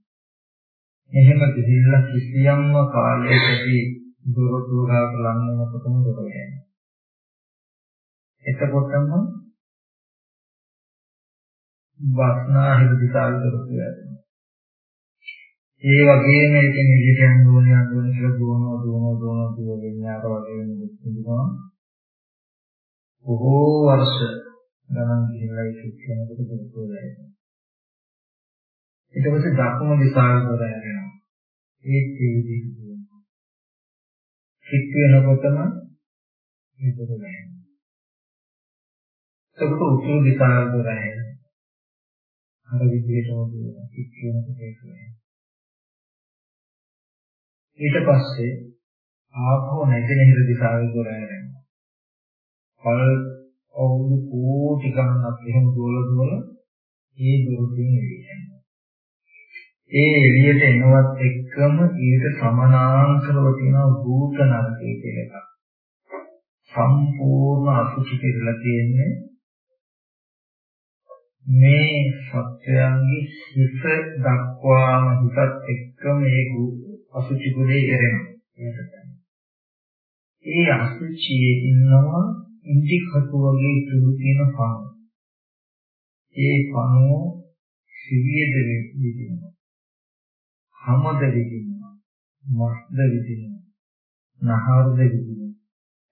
එහෙම ගිහිල්ලා කිසියම්ම කාලයකදී දුර දුරාට ලං වෙනකොටම දුර වෙනවා. එතකොටම වස්නා හිත දිශාවට දුර වෙනවා. ඒ වගේම ඒකෙන් එළියට යන්න ඕනේ යන්න ඕනේ කියලා දුවනවා දුවනවා දුවනවා දුවගෙන යාර වගේ වෙනවා. බොහෝ වර්ෂ ගණන් ගිහිල්ලා ඒක කියනකොට දුරට යනවා. ඊට පස්සේ දකුණු දිශාවට දොර යනවා. ඒ තේදී දුවනවා. හිත වෙනකොටම ඒක දොර යනවා. එතකොට උතුරු දිශාවට දොර යනවා. අර විදිහටම දුවනවා. හිත වෙනකොට ඒක වෙනවා. ඊට පස්සේ ආපහු නැගෙනහිර දිශාවේ දොර යනවා. පල් අවුරුදු කෝටි ගණනක් එහෙම දුවල දුවල ඒ දුරකින් එළියට ඒ එළියට එනවත් එක්කම ඊට සමානාන්තරව තියෙන භූත නරකය කියලා එකක්. සම්පූර්ණ අසුචි කියලා තියෙන්නේ මේ සත්‍යයන්ගේ හිත දක්වාම හිතත් එක්කම ඒ අසුචි ගුණේ එරෙනවා. ඒ අසුචියේ ඉන්නවා ඉන්දි කටු වගේ තුරු තියෙන පණ. ඒ පණෝ සිවියද විදිනවා. හමද විදිනවා. මස්ද විදිනවා. නහරද විදිනවා.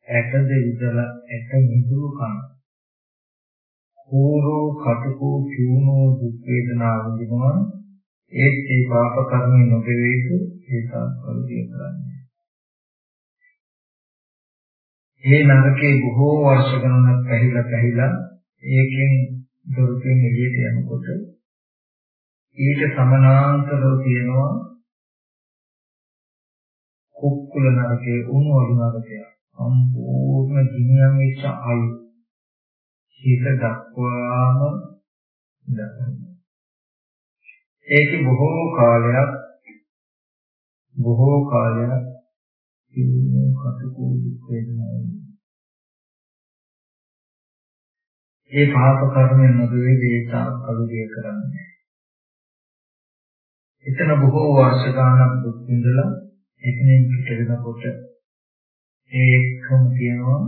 ඇටද විදලා ඇට මිදුළු කන. කෝරෝ කටකෝ චූනෝ දුක් වේදනා විඳිනවා. ඒත් ඒ පාප කර්ම නොගෙවේද ඒ සංකල්පය කරන්නේ. ඒ නරකේ බොහෝ වර්ෂ ගණනක් පැහිලා පැහිලා ඒකෙන් දොරකින් එළියට යනකොට ඊට සමානාන්තරව තියෙනවා කුක්කුල නරකේ උණු අඩු නරකය සම්පූර්ණ දිනියම් වෙච්ච අලු හිත දක්වාම දකිනවා ඒක බොහෝ කාලයක් බොහෝ කාලයක් සිවුණු කටකෝ දුක් වේදනායි. ඒ පාප කර්මයෙන් නොදෙවේ දේශා කලුරිය කරන්නේ. එතන බොහෝ වර්ෂ ගානක් දුක් විඳලා එතනින් පිට වෙනකොට ඒකම කියනවා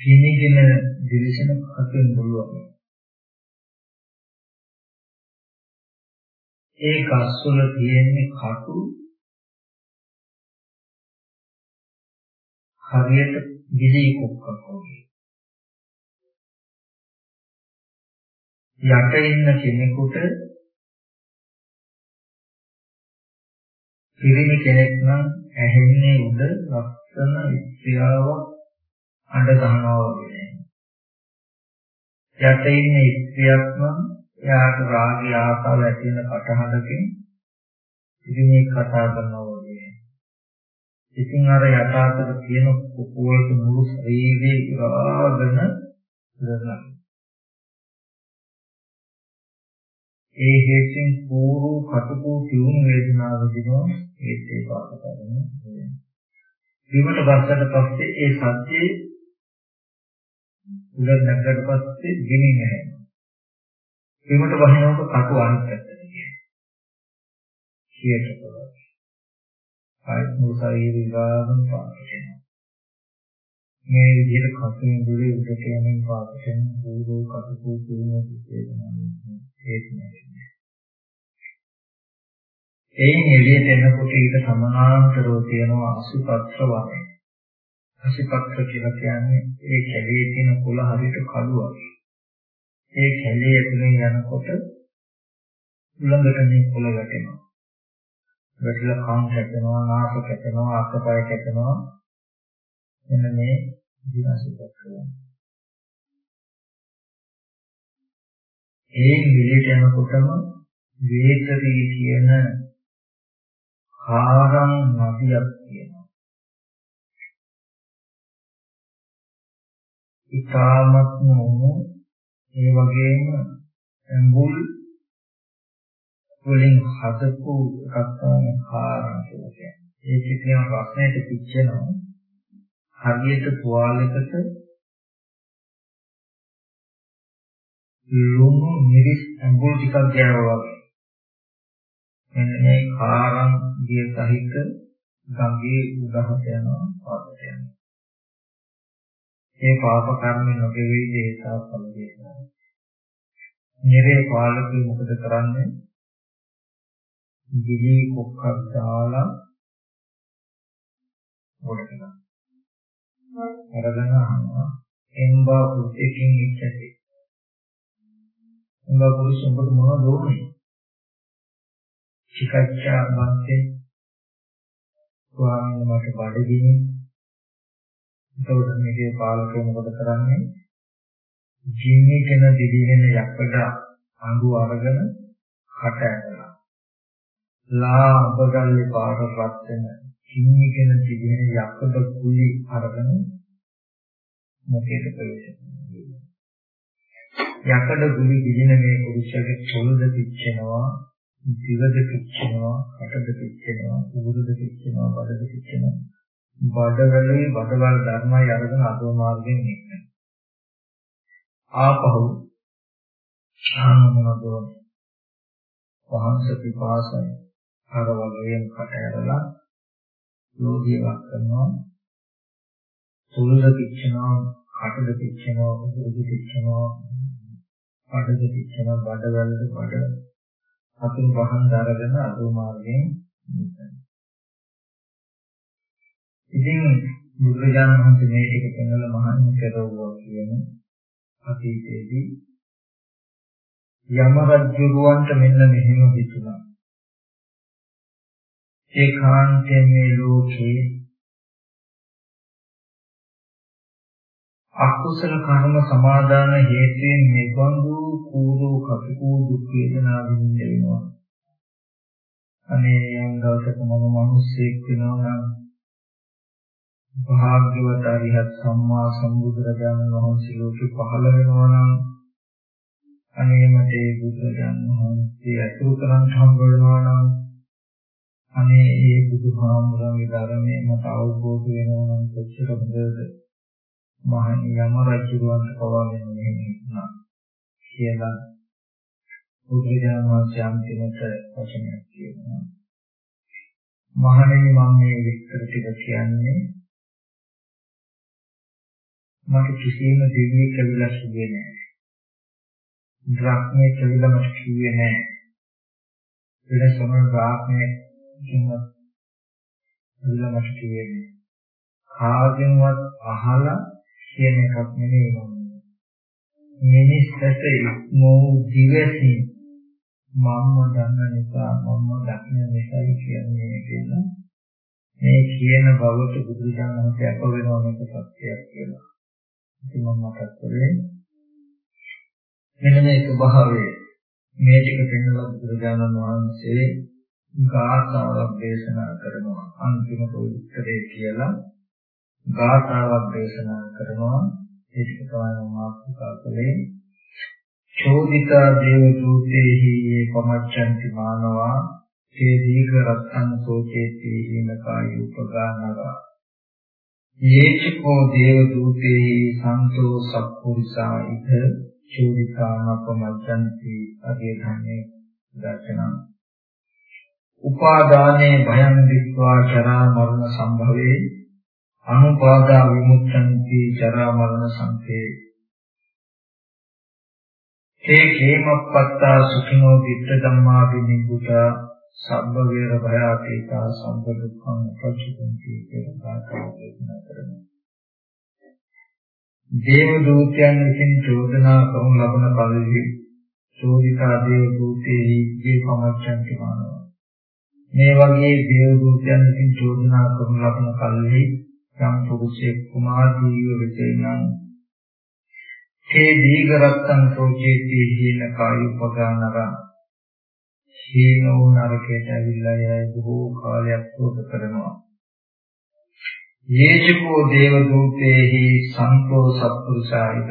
කිනිගෙන දිලිසෙන කටින් බලුවා. ඒ ගස්වල තියෙන්නේ කටු හරියට ගිලී කොක්කක් වගේ. යට ඉන්න කෙනෙකුට පිරිමි කෙනෙක් නම් ඇහෙන්නේ උඩ ලස්සන ඉස්ත්‍යාවක් අඬ ගන්නවා වගේ. යට ඉන්න ස්ත්‍රියක් නම් එයාට රාගය ආසාව ඇති වෙන කටහඬකින් ඉතින් මේ කතා කරනවා වගේ. ඉතින් අර යථාර්ථය තියෙන කුකුලක මුළු ශරීරේ ඉරාගෙන ඉඳලා. ඒ හේතුන් පූර්ව කටුකු තියුණු වේදනාව දිනවා ඒත් ඒ පාත කරන. විමත බස්සට පස්සේ ඒ සත්‍යයේ උලක් නැගකට පස්සේ ගෙනින් නැහැ. විමත බහිනකොට කටු අනිත් පැත්තට ගියා. සියයට පොළොව. ආයත් මුළු ශරීරය විවාහම් පාතගෙන. මේ විදිහට කටුන් දුරේ උඩට යමින් පාතගෙන පූර්ව කටුකු තියුණු වේදනාව හේතු නැහැ. එයින් එළියට එනකොට ඊට සමානාන්තරව තියෙනවා අසුපත්‍ර වගේ. අසුපත්‍ර කියලා කියන්නේ ඒ කැලේ තියෙන කුල හරියට කළු වගේ. ඒ කැලේ ඇතුලෙන් යනකොට උලඟට මේ කුල වැටෙනවා. වැටිලා කන් කැපෙනවා, නාස කැපෙනවා, අතපය කැපෙනවා. එන්න මේ විනාශකත්වය. ඒ විලට යනකොටම වේතරී කියන කාරම් නදියක් තියෙනවා. ඊ타මත්ම වුණු ඒ වගේම ඇඟුල් වලින් හදපු එකක් තමයි කාරම් කියලා කියන්නේ. ඒක කියන රස්නයට පිච්චෙනවා. හරියට තුවාලයකට ලුණු මිරිස් ඇඟුල් ටිකක් ගෑවා වගේ. මෙන්න මේ කාරම් දිය සහිත ගඟේ උදහට යනවා පාදට යනවා. ඒ පාප කර්ම නොගෙවි දේශා ඵල දේශනා. නිරේ පාලකේ මොකද කරන්නේ? ගිලි කොක්කක් දාලා වඩකන. අරගෙන අහනවා එම්බා පුතේකින් ඉච්ඡති. එම්බා පුරුෂ උඹට මොනවද ඕනේ? චිකච්ඡා මන්තේ ස්වාමීන් මට බඩගිනි එතකොට මේකේ පාලකය මොකද කරන්නේ? ජීන්නේ කෙන දිවිහෙන යක්කට අඟු අරගෙන කට ඇදලා. ලා ඔබගල්ලේ පාර රත් වෙන ජීන්නේ කෙන දිවිහෙන යක්කට කුලි අරගෙන මොකේද ප්‍රවේශ යකඩ ගුලි දිලින මේ පුරුෂයාගේ චොල්ද පිච්චෙනවා දිවද පිච්චෙනවා, කටද පිච්චෙනවා, උගුරුද පිච්චෙනවා, බඩද පිච්චෙනවා. බඩවලේ බඩවල් ධර්මයි අරගෙන අදෝ මාර්ගයෙන් එන්නේ. ආපහු ආනමනදෝ වහන්ස පිපාසය අර වගේම කට ඇරලා යෝගියක් කරනවා. සුළුද පිච්චෙනවා, කටද පිච්චෙනවා, උගුරුද පිච්චෙනවා, බඩද පිච්චෙනවා, බඩවලද බඩ අතුරු පහන් දරගෙන අදෝ මාර්ගයෙන් ඉතින් බුදුරජාණන් වහන්සේ මේ ටික පෙන්වලා මහන්නේ කෙරුවා කියන අතීතයේදී යම රජුරවන්ට මෙන්න මෙහෙම හිතුණා. ඒකාන්තයෙන් මේ ලෝකේ අකුසල කර්ම සමාදාන හේතුයෙන් නිබඳු කූරු කපිකූ දුක් වේදනා විඳින්න වෙනවා. අනේ යම් දවසක මම මිනිස්සෙක් වෙනවා නම් භාග්‍යවත් අරිහත් සම්මා සම්බුදුරජාණන් වහන්සේ ලෝකෙ පහළ වෙනවා නම් අනේ මට ඒ බුදුරජාණන් වහන්සේ අතුරු කරන් හම්බ වෙනවා නම් අනේ ඒ බුදුහාමුදුරන්ගේ ධර්මයේ මට අවබෝධ වෙනවා නම් කොච්චර හොඳද මහණි යම රජුවන්ට පවාගෙන මෙහෙම හිටුණා කියලා බුදුරජාණන් වහන්සේ අන්තිමට වචනයක් කියනවා. මහණෙනි මම මේ විස්තර ටික කියන්නේ මට කිසිම දෙවියෙක් කියලා කිව්වේ නැහැ. බ්‍රහ්මයේ කියලා මට කිව්වේ නැහැ. වෙන සමන බ්‍රහ්මයේ කිව්වත් කියලා මට කිව්වේ නැහැ. කාගෙන්වත් අහලා කියන එකක් නෙමෙයි මම. මිනිස්සට ඉක්මෝ දිවසින් මම දන්න නිසා මම දකින නිසායි කියන්නේ කියලා. මේ කියන බවට බුදුරජාණන් වහන්සේ අප වෙනවා මේක සත්‍යයක් කියලා. ඉතින් මම මතක් කරේ මෙන්න මේ ස්වභාවය මේ ටික පෙන්වලා බුදුරජාණන් වහන්සේ ගාථාවක් දේශනා කරනවා. අන්තිම උත්තරේ කියලා ගාථාවක් දේශනා කරනවා. ඒක තමයි මාතෘකා කලේ චෝදිතා දේව දූතේහි ඒ පමච්ඡන්ති මානවා. ඒ දීඝ රත්තං සෝචේති හිනකාය උපගානවා යේචකෝ දේව දූතේහි සන්තෝ සප්පුරිසා ඉද චෝදිතානපමච්ඡන්ති අගේ ධම්මේ දර්ශනං. උපාදානේ භයං දිස්වා චරා මරණ සම්භවේ අනුපාදා විමුක්ඛන්ති චරා මරණ සංකේ තේ කේමප්පත්තා සුඛිනෝ ditta ධම්මා විනිබුතා සබ්බ වේර භය අතීතා සම්බ දුක්ඛං පච්චුතන්ති කියලා ගාථාව දේශනා කරනවා. දේව දූතයන් විසින් චෝදනා කරන ලබන පරිදි චෝදිතා දේව දූතේහි ජී පමච්ඡන්ති මානවා. මේ වගේ දේව දූතයන් විසින් චෝදනා කරන ලබන කල්හි යම් පුරුෂයෙක් කුමාරදීව වෙතෙනම් තේ දීඝ රත්තං සෝචේති හීන කායුපගානර හීනෝ නරකයට ඇවිල්ලා යයි බොහෝ කාලයක් සෝත කරනවා. යේජකෝ දේව දූතේහි සන්තෝ සත්පුරුෂායිද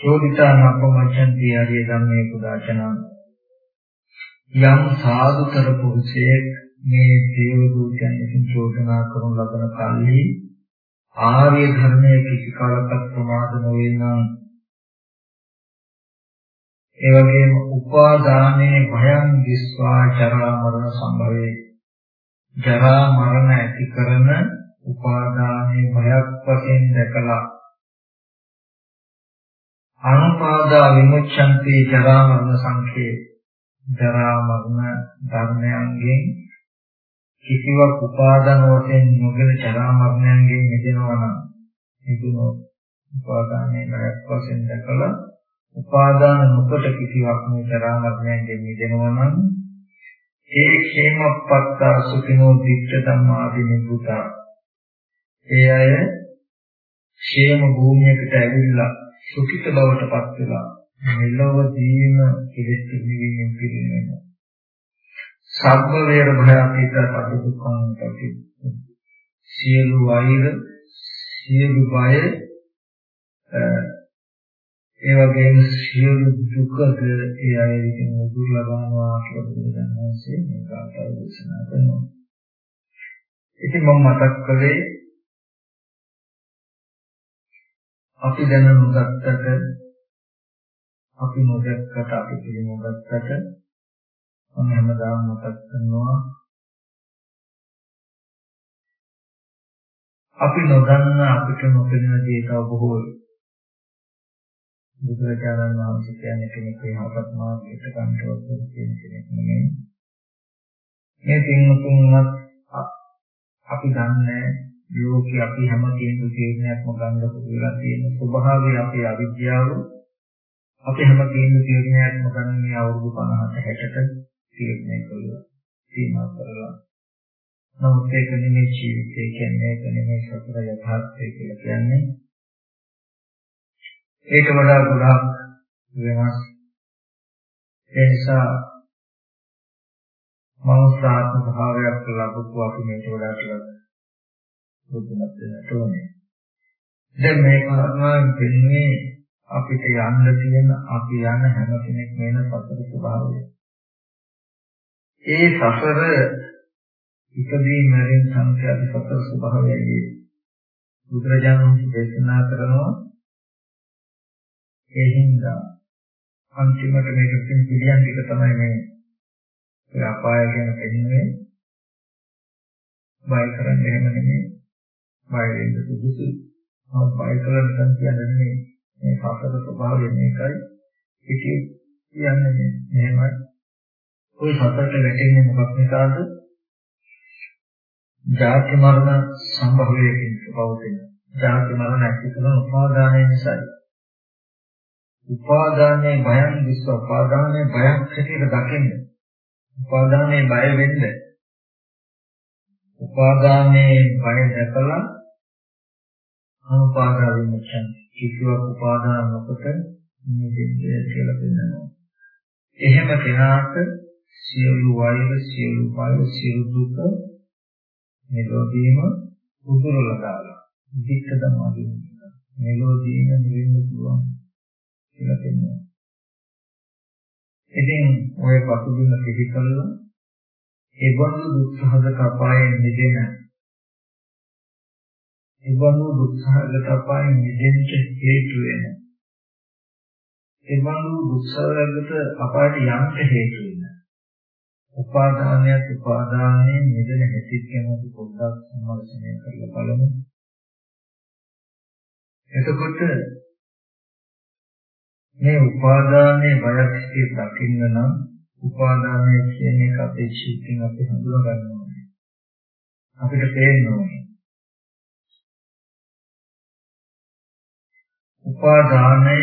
චෝදිතා නප්පමච්ඡන්ති ආර්ය ධම්මේ කුදාචනං. යම් සාදුතර පුරුෂයෙක් මේ දේව දූතයන් විසින් චෝදනා කරනු ලබන කල්හි ආර්ය ධර්මයේ කිසි කාලයක් ප්‍රමාද නොවේ නම් ඒ වගේම උපාදානයේ භයං විස්වා ජරා මරණ සම්භවේ. ජරා මරණ ඇති කරන උපාදානයේ භයක් වශයෙන් දැකලා. අනුපාදා විමුච්ඡන්ති ජරා මරණ සංඛේ. ජරා මරණ ධර්මයන්ගෙන් කිසිවක් උපාදාන වශයෙන් නොගෙන ජරා මරණයන්ගෙන් මිදෙනවා නම් මිදුනොත් උපාදානයේ බයක් වශයෙන් දැකලා උපාදාන නොකොට කිසිවක් මේ තරහමඥයෙන් මිදෙනවා නම් ඒ ക്ഷേමපත්ත සුඛිනෝ දිට්ඨ ධම්මාදී නිබුතා ඒ අය ക്ഷേම භූමියකට ඇවිල්ලා සුඛිත බවටපත් වෙලා මෙලොවදීම කෙලෙස් නිවීමෙන් පිරිනැමෙනවා සබ්බ වේර භයාපීත පදුක්ඛං පති සියලු වෛර සියලු බය ඒ වගේම සියලු දුකද ඒ අය විසින් මුදුර ලබනවා කියලා බුදුරජාණන් වහන්සේ මේ කාටව දේශනා කරනවා. ඉතින් මම මතක් කළේ අපි දැන නොගත්තට අපි නොදැක්කට අපි පිළිමොගත්තට මම හැමදාම මතක් කරනවා අපි නොදන්න අපිට නොපෙනෙන දේ තව බොහෝයි. බුදුරජාණන් වහන්සේ කියන්නේ කෙනෙක් යහපත් මාර්ගයට කන්ට්‍රෝල් කරන කෙනෙක් නෙමෙයි. මේ තින්තුන්වත් අපි දන්නේ ලෝකේ අපි හැම කෙනෙකු තීරණයක්ම ගන්න පුළුවන් තියෙන ස්වභාවය අපේ අවිද්‍යාව. අපි හැම කෙනෙකු තීරණයක්ම ගන්න මේ අවුරුදු 50 60ට තීරණය කළා සීමා කරලා. නමුත් ඒක නෙමෙයි ජීවිතය කියන්නේ ඒක නෙමෙයි සතර යථාර්ථය කියලා කියන්නේ. ඒක වඩා ගොඩාක් වෙනස්. ඒ නිසා මනුස්සාත්ම භාවයක් ලැබුවා අපි මේක වඩා ටිකක් බුද්ධමත් වෙනට ඕනේ. දැන් මේ කාරණාවෙන් දෙන්නේ අපිට යන්න තියෙන අපි යන හැම කෙනෙක් වෙන සතර ස්වභාවය. ඒ සසර ඉපදී මැරෙන සංඛ්‍යාත සතර ස්වභාවයයි. බුදුරජාණන් වහන්සේ දේශනා කරනවා ඒ හින්දා අන්තිමට මේක පිළියම් ටික තමයි මේ ඒ අපාය ගැන කියන්නේ බය කරන්න එහෙම නෙමෙයි. බය වෙන්න සුදුසු. මම බය කරන්න කියන්නේ නෙමෙයි. මේ සතර ස්වභාවය මේකයි. ඉතින් කියන්නේ මෙහෙමයි. ওই සතරට වැටෙන්නේ මොකක් නිසාද? ජාති මරණ සම්භවයෙන් පවතින. ජාති මරණ ඇති කරන උපාදානය නිසායි. උපාදානයේ භයං විස්ස උපාදානයේ භයක් හැටියට දකින්න. උපාදානයේ බය වෙන්න. උපාදානයේ බය දැකලා අනුපාදා විමුක්තිය කිසිවක් උපාදාන නොකොට නිදෙන්නේ කියලා පෙන්නනවා. එහෙම කෙනාට සියලු වෛර සියලු බය සියලු දුක මෙලොවදීම උදුරලා දාලා විදික්ක දමාදී මෙලොවදීම නිවෙන්න පුළුවන් කියලා පෙන්නනවා. ඉතින් ඔය පසුබිම පිළිකල්ලා ඒ බඳු දුක්ඛහගත අපායෙන් මිදෙන ඒ බඳු දුක්ඛහගත අපායෙන් මිදෙන්න හේතු වෙන. ඒ බඳු දුක්ඛහගත අපායට යන්න හේතු වෙන. උපාදානයත් උපාදානයෙන් මිදෙන හැටි කියනකොට පොඩ්ඩක් සම්මර්ෂණය කරලා බලමු. එතකොට මේ උපාදානයේ බයක් දකින්න නම් උපාදානය කියන එක අපේ චිත්තෙන් අපි හඳුනා ගන්න ඕනේ. අපිට තේරෙන්න ඕනේ. උපාදානය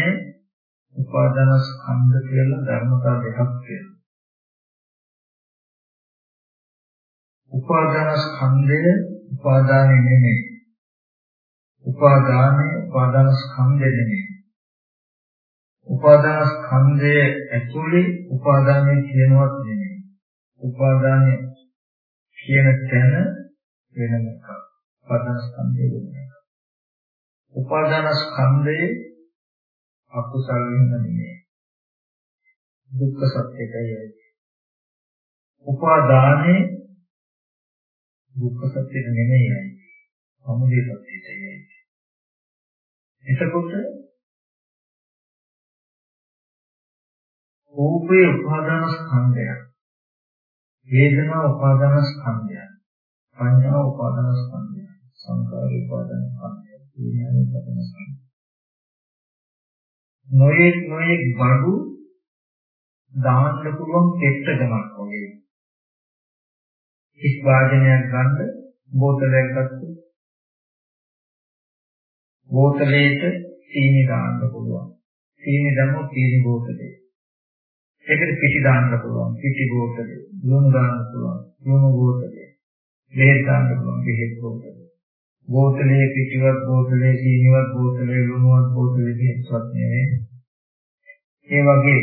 උපාදාන ස්කන්ධ කියලා ධර්මතා දෙකක් තියෙනවා. උපාදාන ස්කන්ධය උපාදානෙ නෙමෙයි. උපාදානය උපාදාන ස්කන්ධය නෙමෙයි. උපාදාන ස්කන්ධය ඇතුලේ උපාදානය කියනවත් නෙමෙයි. උපාදානය කියන තැන වෙනම එකක්. උපාදාන ස්කන්ධය වෙනම එකක්. උපාදාන ස්කන්ධයේ අකුසල වෙන නෙමෙයි. දුක්ඛ සත්‍යයයි. උපාදානයේ දුක්ඛ සත්‍යෙ නෙමෙයි. සමුදය සත්‍යයයි. එතකොට රූපේ උපාදාන ස්කන්ධයක්. වේදනා උපාදාන ස්කන්ධයක්. සංඥා උපාදාන ස්කන්ධයක්. සංකාර උපාදාන ස්කන්ධයක්. විඥාන උපාදාන ස්කන්ධයක්. නොයේ නොයේ බඩු දාන්න පුළුවන් පෙට්ටකමක් වගේ. ඉස් වාදනයක් ගන්න බෝතලයක් ගත්තා. බෝතලේට සීනි දාන්න පුළුවන්. සීනි දැම්මොත් සීනි බෝතලේ. ඒකට පිටි දාන්න පුළුවන්. පිටි බෝතලේ. ලුණු දාන්න පුළුවන්. ලුණු බෝතලේ. බෙහෙත් දාන්න පුළුවන්. බෙහෙත් බෝතලේ. බෝතලේ පිටිවත් බෝතලේ සීනිවත් බෝතලේ ලුණුවත් බෝතලේ බෙහෙත්වත් නෙවෙයි. ඒ වගේ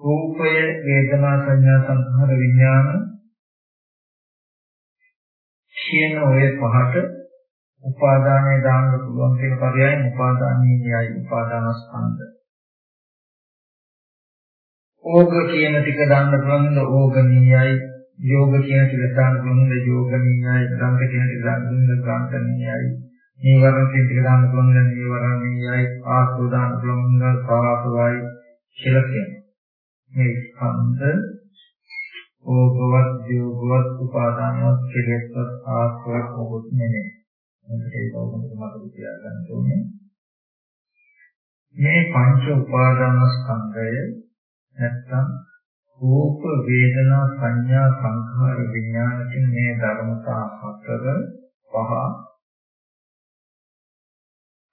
රූපය වේදනා සංඥා සංඛාර විඥාන කියන ඔය පහට උපාදානය දාන්න පුළුවන් කියන පරයයන් උපාදානීයයි උපාදාන ස්කන්ධ ඕග කියන ටික දාන්න පුළුවන් ඕගනීයයි යෝග කියන ටික දාන්න පුළුවන් යෝගනීයයි ග්‍රන්ථ කියන ටික දාන්න පුළුවන් ග්‍රන්ථනීයයි නීවරණ කියන ටික දාන්න පුළුවන් නීවරණීයයි ආසෝ දාන්න පුළුවන් පාපවයි. කියලා කියනවා. මේ ස්කන්ධ ඕගවත් යෝගවත් උපාදානවත් කෙලෙස්වත් ආශ්‍රයක් ඕගොත් නෙමෙයි. මේකට ඒක ඕගොත් මතක තියාගන්න ඕනේ. මේ පංච උපාදාන ස්කන්ධය නැත්නම් රූප වේදනා සංඥා සංඛාර විඥාන කියන මේ ධර්මතා හතර පහ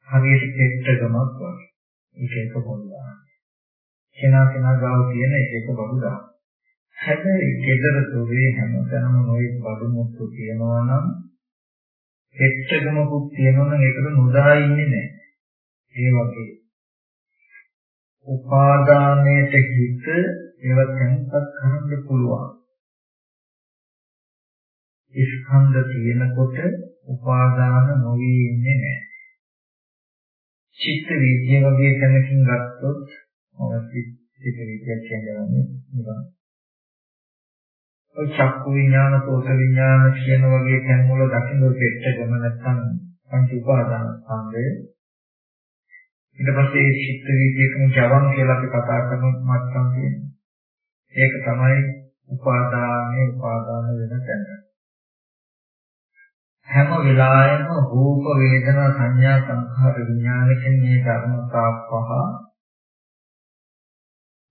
හරියට දෙට්ටකමක් වගේ. ඒක එක පොළොව. කෙනා කෙනා ගාව තියෙන එක එක බඩුදා. හැබැයි gedara තොවේ හැමතැනම නොයි බඩු මුත්තු තියෙනවා නම් දෙට්ටකමකුත් තියෙනවා නම් ඒකට නොදා ඉන්නේ නැහැ. ඒ වගේ උපාදානයට හිත ඒව තැන්පත් කරන්න පුළුවන්. ස්කන්ධ තියෙනකොට උපාදාන නොවි ඉන්නේ නැහැ. චිත්ත විද්‍ය වගේ තැනකින් ගත්තොත් අවශ්‍ය චිත්ත විද්‍යාව කියන්නේ නිකන් ඔය චක්කු විඥාන, සෝත විඥාන කියන වගේ තැන් වල දකින්න ඔය පෙට්ටගම නැත්තම් පංච උපාදාන ස්කන්ධය ඊට පස්සේ චිත්ත වීතියකම ජවන් කියලා අපි කතා කරන මට්ටම් තියෙනවා. ඒක තමයි උපාදානයේ උපාදාන වෙන තැන. හැම වෙලාවෙම රූප වේදනා සංඥා සංඛාර විඥානකින් මේ ධර්මතා පහ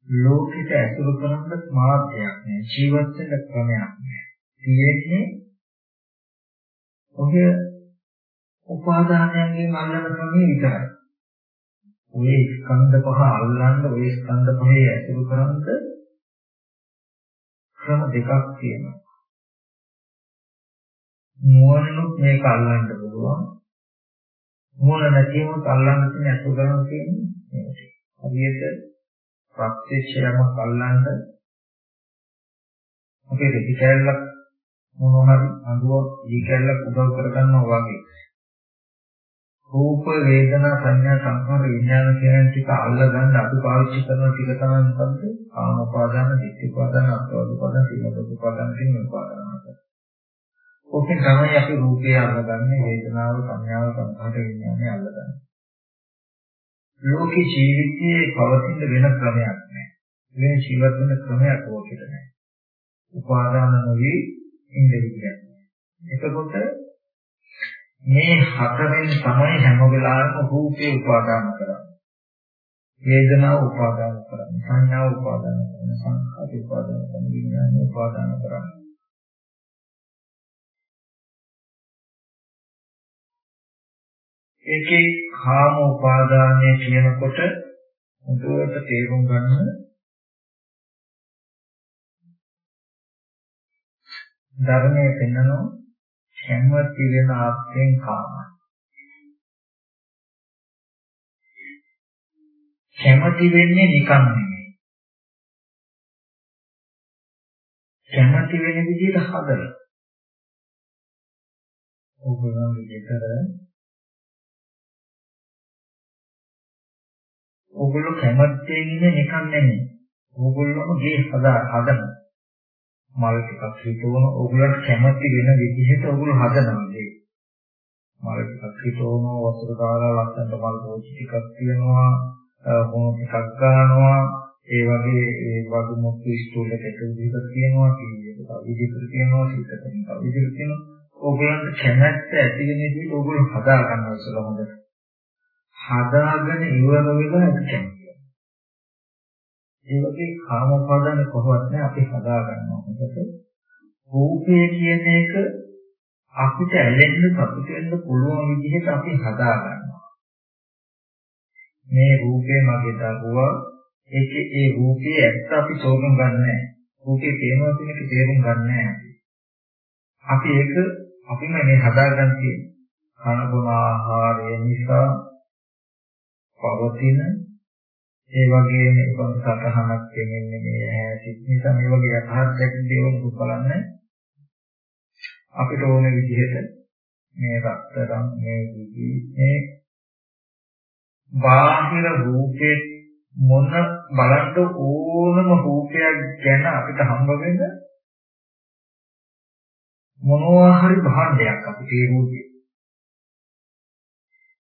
ලෝකිත ඇසුරු කරන මාර්ගයක් නේ ජීවත් වෙන ක්‍රමයක් නේ තියෙන්නේ ඔය උපාදානයන්ගෙන් අල්ලන ක්‍රමයේ විතරයි ওই ස්කන්ධ පහ අල්ලන්න ওই ස්කන්ධ පහේ ඇසුරු කරන්ද ක්‍රම දෙකක් තියෙනවා. නුවණුත් මේක අල්ලන්න පුළුවන්. නුවණ නැතිවම අල්ලන්න තියෙන ඇසුරු කරන තියෙන්නේ මේක. හරියට ප්‍රත්‍යක්ෂයම කල්ලන්න අපේ රෙදි කැල්ලක් මොනවා හරි අඳුව ඊ කැල්ලක් උදව් කරගන්නවා වගේ රූප වේදනා සංඥා සංකාර විඥාන කියන ටික අල්ලගන්න අපි පාවිච්චි කරන ටික තමයි මොකද්ද? කාම උපාදාන, ditthi උපාදාන, අත්වාද උපාදාන, සීලබ්බ උපාදාන කියන උපාදාන හතර. ඔකෙන් තමයි අපි රූපය අල්ලගන්නේ, වේදනාව, සංඥාව, සංකාර විඥානය අල්ලගන්නේ. ලෝකේ ජීවිතයේ පවතින වෙන ක්‍රමයක් නැහැ. වෙන ජීවත් වෙන ක්‍රමයක් ඕකෙට නැහැ. උපාදාන නොවි ඉන්න විදියක්. එතකොට මේ හතරෙන් තමයි හැම වෙලාවෙම රූපේ උපාදාන කරන්නේ. වේදනාව උපාදාන කරන්නේ, සංඥාව උපාදාන කරන්නේ, සංඛාර උපාදාන කරන්නේ, විඥාන උපාදාන කරන්නේ. ඒකේ කාම උපාදානය කියනකොට හොඳට තේරුම් ගන්න ධර්මයේ පෙන්නනවා කැමති වෙන ආත්මෙන් කාමයි. කැමති වෙන්නේ නිකන් නෙමෙයි. කැමති වෙන විදිහට හදලා. ඕගොල්ලන්ගේ ගෙදර ඕගොල්ලෝ කැමත්තෙන් ඉන්නේ නිකන් නෙමෙයි. ඕගොල්ලෝම ගේ හදා හදනවා. මල් ටිකක් හිතවන ඕගොල්ලන්ට කැමති වෙන විදිහට ඕගොල්ලෝ හදනවා මේ. මල් ටිකක් හිතවන වතුර දාලා ලස්සනට මල් පෝච්චි ටිකක් තියනවා, මොන ටිකක් ගන්නවා, ඒ වගේ ඒ වගේ මොකක් ස්ටූල් එකක විදිහට තියනවා, ටීවී එකක විදිහට තියනවා, සිතකින් විදිහට තියනවා. ඕගොල්ලන්ට කැමැත්ත ඇති වෙන විදිහට ඕගොල්ලෝ හදා ගන්නවා ඉස්සෙල්ලා හොඳට. හදාගෙන ඉවර වෙලා ඇති ඒ වගේ කාම උපාදාන කොහොමද නැහැ අපි හදා ගන්නවා. මොකද රූපය කියන එක අපිට ඇලෙන්න සතුට වෙන්න පුළුවන් විදිහට අපි හදා ගන්නවා. මේ රූපේ මගේ දරුවා ඒකේ ඒ රූපේ ඇත්ත අපි තෝරුම් ගන්නෑ. රූපේ තේනවා කියන එක තේරුම් ගන්නෑ. අපි ඒක අපිම මේ හදාගන්න තියෙන්නේ. කන බොන ආහාරය නිසා පවතින ඒ වගේම එකම සතහනක් දෙන්නේ මේ ඇසිත් නිසා මේ වගේ යථාර්ථ දේවල් බලන්න අපිට ඕන විදිහට මේ රත්තරන් මේ දිවි මේ බාහිර රූපේ මොන බලන්න ඕනම රූපයක් ගැන අපිට හම්බ වෙන මොනවා හරි භාණ්ඩයක් අපිට ඒ රූපේ.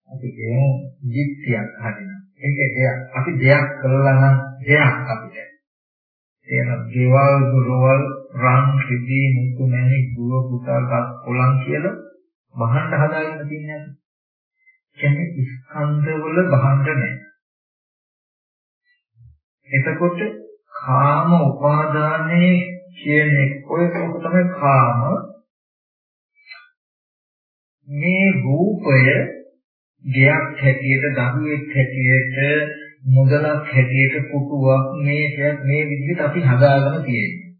අපි කියමු ජීත්‍යයක් හරිනවා ඒක දෙයක්. අපි දෙයක් කළා නම් දෙයක් අපිට. එන ගෙවල් දොරවල් රන් රිදී මුතු මැණි ගුව පුතා ගස් කොලන් කියලා බහන්න හදාගෙන තියන්නේ නැහැ. කියන්නේ ස්කන්ධවල බහන්න නැහැ. එතකොට කාම උපාදානයේ කියන්නේ ඔය කෝක තමයි කාම මේ රූපය ගයක් හැටියට දහුවෙක් හැටියට මුදලක් හැටියට පුටුවක් මේ මේ විදිහට අපි හදාගෙන තියෙනවා.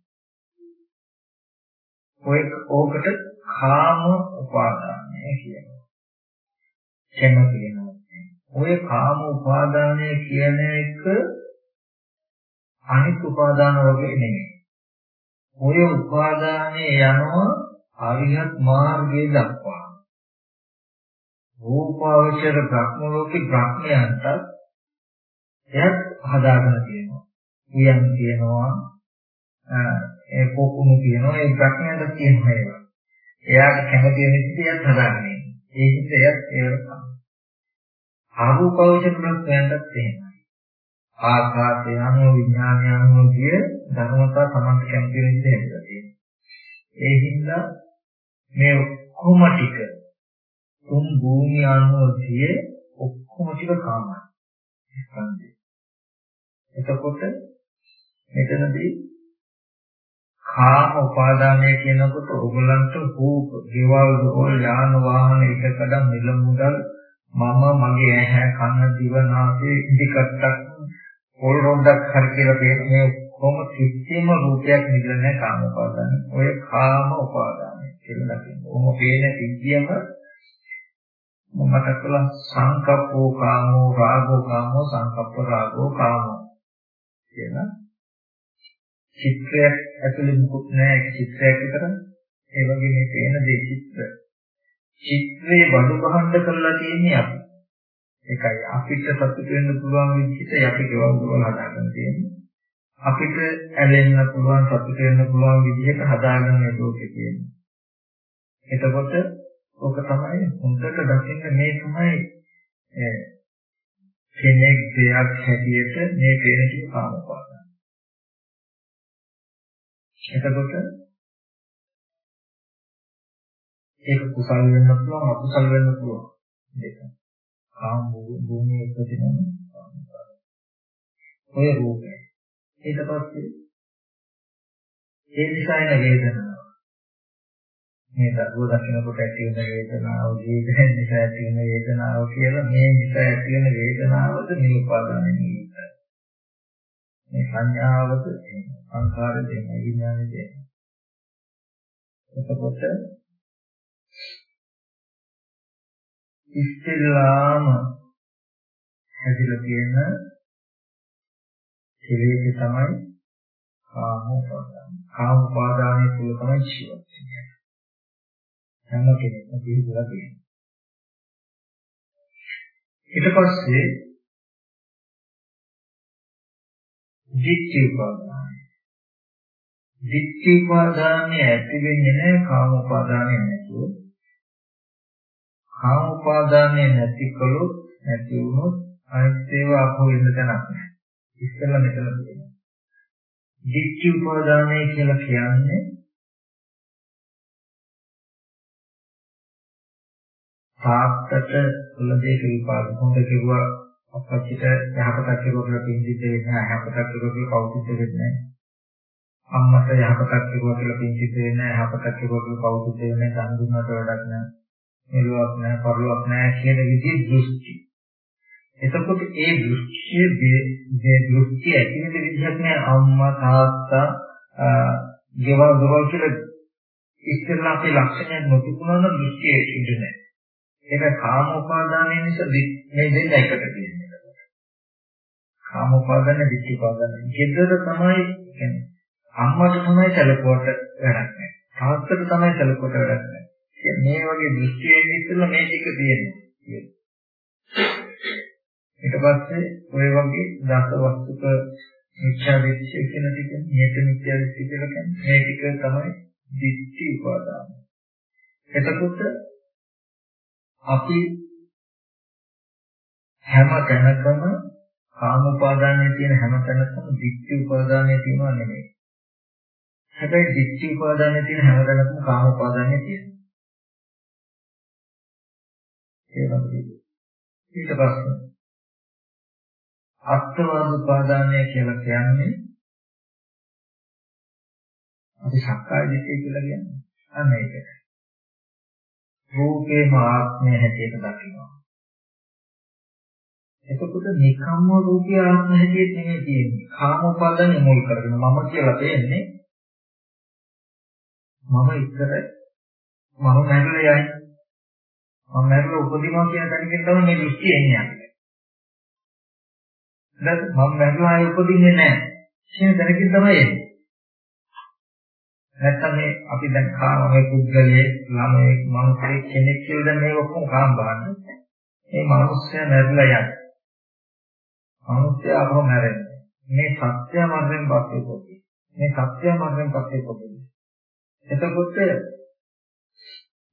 ඔය ඕකට කාම උපාදානය කියනවා. එම කියනවා. ඔය කාම උපාදානය කියන එක අනිත් උපාදාන වගේ නෙමෙයි. ඔය උපාදානයේ යනවා අරිහත් මාර්ගයේ දක්වා. රූපාවචර භ්‍රම ලෝකේ භ්‍රමයන්ට එයත් හදාගෙන තියෙනවා. උයන් තියෙනවා ඒ පොකුණු තියෙනවා ඒ භ්‍රමයන්ට තියෙනවා ඒවා. එයාට කැමති වෙන විදිහට හදාගෙන ඉන්නේ. ඒ හිතයත් ඒක තමයි. ආරූපාවචර භ්‍රමයන්ටත් එහෙමයි. ආකාශය අනුව විඥානය අනුව කිය ධර්මතා සමන්ත කැමති වෙන විදිහට තියෙනවා. ඒ හින්දා මේ ඔක්කොම ටික තුන් භූමිය අනුවදී ඔක්කොම ටික කාමයි. ස්කන්ධය. එතකොට මෙතනදී කාම උපාදානය කියනකොට ඔයගලන්ට රූප, ගෙවල්, දොරවල්, යාන වාහන එකකඩම් මිල මුදල් මම මගේ ඇහැ කන දිව නාසය ඉදිකට්ටක් පොල් රොන්දක් හරි කියලා මේ කොහොම කිසිම රූපයක් නිදන්නේ කාම උපාදානය. ඔය කාම උපාදානය කියලා කියනවා. ඔහොම පේන සිද්ධියම මට කළා සංකප්පෝ කාමෝ රාගෝ කාමෝ සංකප්ප රාගෝ කාමෝ කියන චිත්‍රයක් ඇතුලේ මුකුත් නැහැ චිත්‍රයක් විතරයි. ඒ වගේ මේ පේන දේ චිත්‍ර. චිත්‍රේ බඩු බහන්න කරලා තියෙන්නේ අපි. ඒකයි අපිට සතුට වෙන්න පුළුවන් විදිහට අපි ගෙවල් දොරවල් හදාගන්න තියෙන්නේ. අපිට ඇලෙන්න පුළුවන් සතුට වෙන්න පුළුවන් විදිහට හදාගන්න මේ ලෝකේ තියෙන්නේ. එතකොට ඕක තමයි හොඳට දකින්න මේ තමයි කෙනෙක් දෙයක් හැටියට මේ පේන ටික කාමපාදන. එතකොට ඒක කුසල් වෙන්න පුළුවන් අකුසල් වෙන්න පුළුවන් දෙක. කාම භූමියේ උපදිනම ඔය රූපය. ඊට පස්සේ ඒ නිසා එන වේදනාව මේ දරුව දකිනකොට ඇති වෙන වේදනාව ජීවිතෙන් නිසා ඇති වෙන වේදනාව කියලා මේ නිසා ඇති වෙන වේදනාවද මේ උපාදාන නිමිත්තයි. මේ සංඥාවද සංඛාර දෙන විඥාන දෙන. එතකොට ඉස්තෙල්ලාම හැදිලා තියෙන කෙලෙස් තමයි කාම උපාදාන. කාම උපාදානයේ තුල තමයි ජීවත් වෙන්නේ. හැම කෙනෙක්ම පිළිගලා තියෙනවා. ඊට පස්සේ දිට්ඨි උපාදානයි. දිට්ඨි උපාදානය ඇති වෙන්නේ නැහැ කාම උපාදානය නැතුව. කාම උපාදානය නැති කළොත් නැති වුණොත් අනිත් ඒවා අපෝ වෙන්න තැනක් නැහැ. ඉස්සෙල්ලා මෙතන තියෙනවා. දිට්ඨි උපාදානය කියලා කියන්නේ තාත්තට උලදේ විපාක හොඳ කිව්වා? අපච්චිට යහපතක් කිව්වා කියලා පින්සිත වෙන්නේ නැහැ යහපතක් කිව්වා කියලා කවුරුත් වෙන්නේ නැහැ. අම්මට යහපතක් කිව්වා කියලා පින්සිත වෙන්නේ නැහැ යහපතක් කිව්වා කියලා කවුරුත් වෙන්නේ නැහැ දන් දුන්නට වැඩක් නැහැ. මෙලොවක් නැහැ පරලොවක් නැහැ කියන විදිහේ දෘෂ්ටි. එතකොට ඒ දෘෂ්ටියේ මේ දෘෂ්ටි ඇති වෙන විදිහක් නෑ. අම්මා තාත්තා ගෙවල් දොරවල් කියලා ඉස්සෙල්ලා අපේ ලක්ෂණය නොතිබුණා නම් දෘෂ්ටිය ඉඳ නැහැ ඒක කාම උපාදානය නිසා මේ දෙන්න එකට තියෙන්නේ. කාම උපාදාන, ditthi උපාදාන. gedara තමයි කියන්නේ අම්මට තමයි සැලකුවට වැඩක් නැහැ. තාත්තට තමයි සැලකුවට වැඩක් නැහැ. මේ වගේ දෘෂ්ටියෙන් ඉස්සෙල්ලා මේ ටික තියෙනවා. ඊට පස්සේ ඔය වගේ දස වස්තුක මිත්‍යා දෘෂ්ටි කියන ටික නියත මිත්‍යා දෘෂ්ටි කියලා කියන්නේ මේ ටික තමයි ditthi උපාදාන. එතකොට අපි හැම තැනකම කාම උපාදානයේ තියෙන හැම තැනකම ditthi උපාදානයේ තියෙනව නෙමෙයි. හැබැයි ditthi උපාදානයේ තියෙන හැම තැනකම කාම උපාදානයේ තියෙනවා. ඒ වගේ. ඊට පස්සේ අත්වාද උපාදානය කියලා කියන්නේ අපි සක්කාය දිට්ඨිය කියලා කියන්නේ. අන්න ඒකයි. රූපේම ආත්මය හැටියට දකිනවා. එතකොට නිකම්ම රූපය ආත්ම හැටියට නෙමෙයි තියෙන්නේ. කාම උපාදානෙ මුල් කරගෙන මම කියලා තේන්නේ මම ඉතර මම මැරෙලා යයි. මම මැරෙලා උපදිනවා කියන තැනකින් තමයි මේ දෘෂ්ටි එන්නේ අපිට. දැන් මම මැරෙලා ආයෙ උපදින්නේ නැහැ. කියන තැනකින් තමයි එන්නේ. නැත්තම් මේ අපි දැන් කාමයේ පුද්ගලයේ ළමයේ මනුස්සයෙක් කෙනෙක් කියලා දැන් මේ ඔක්කොම කාම බලන්න. මේ මනුස්සයා මැරිලා යන. මනුස්සයා අපව මැරෙන්නේ. මේ සත්‍ය මරණයෙන් පස්සේ පොතේ. මේ සත්‍ය මරණයෙන් පස්සේ පොතේ. එතකොට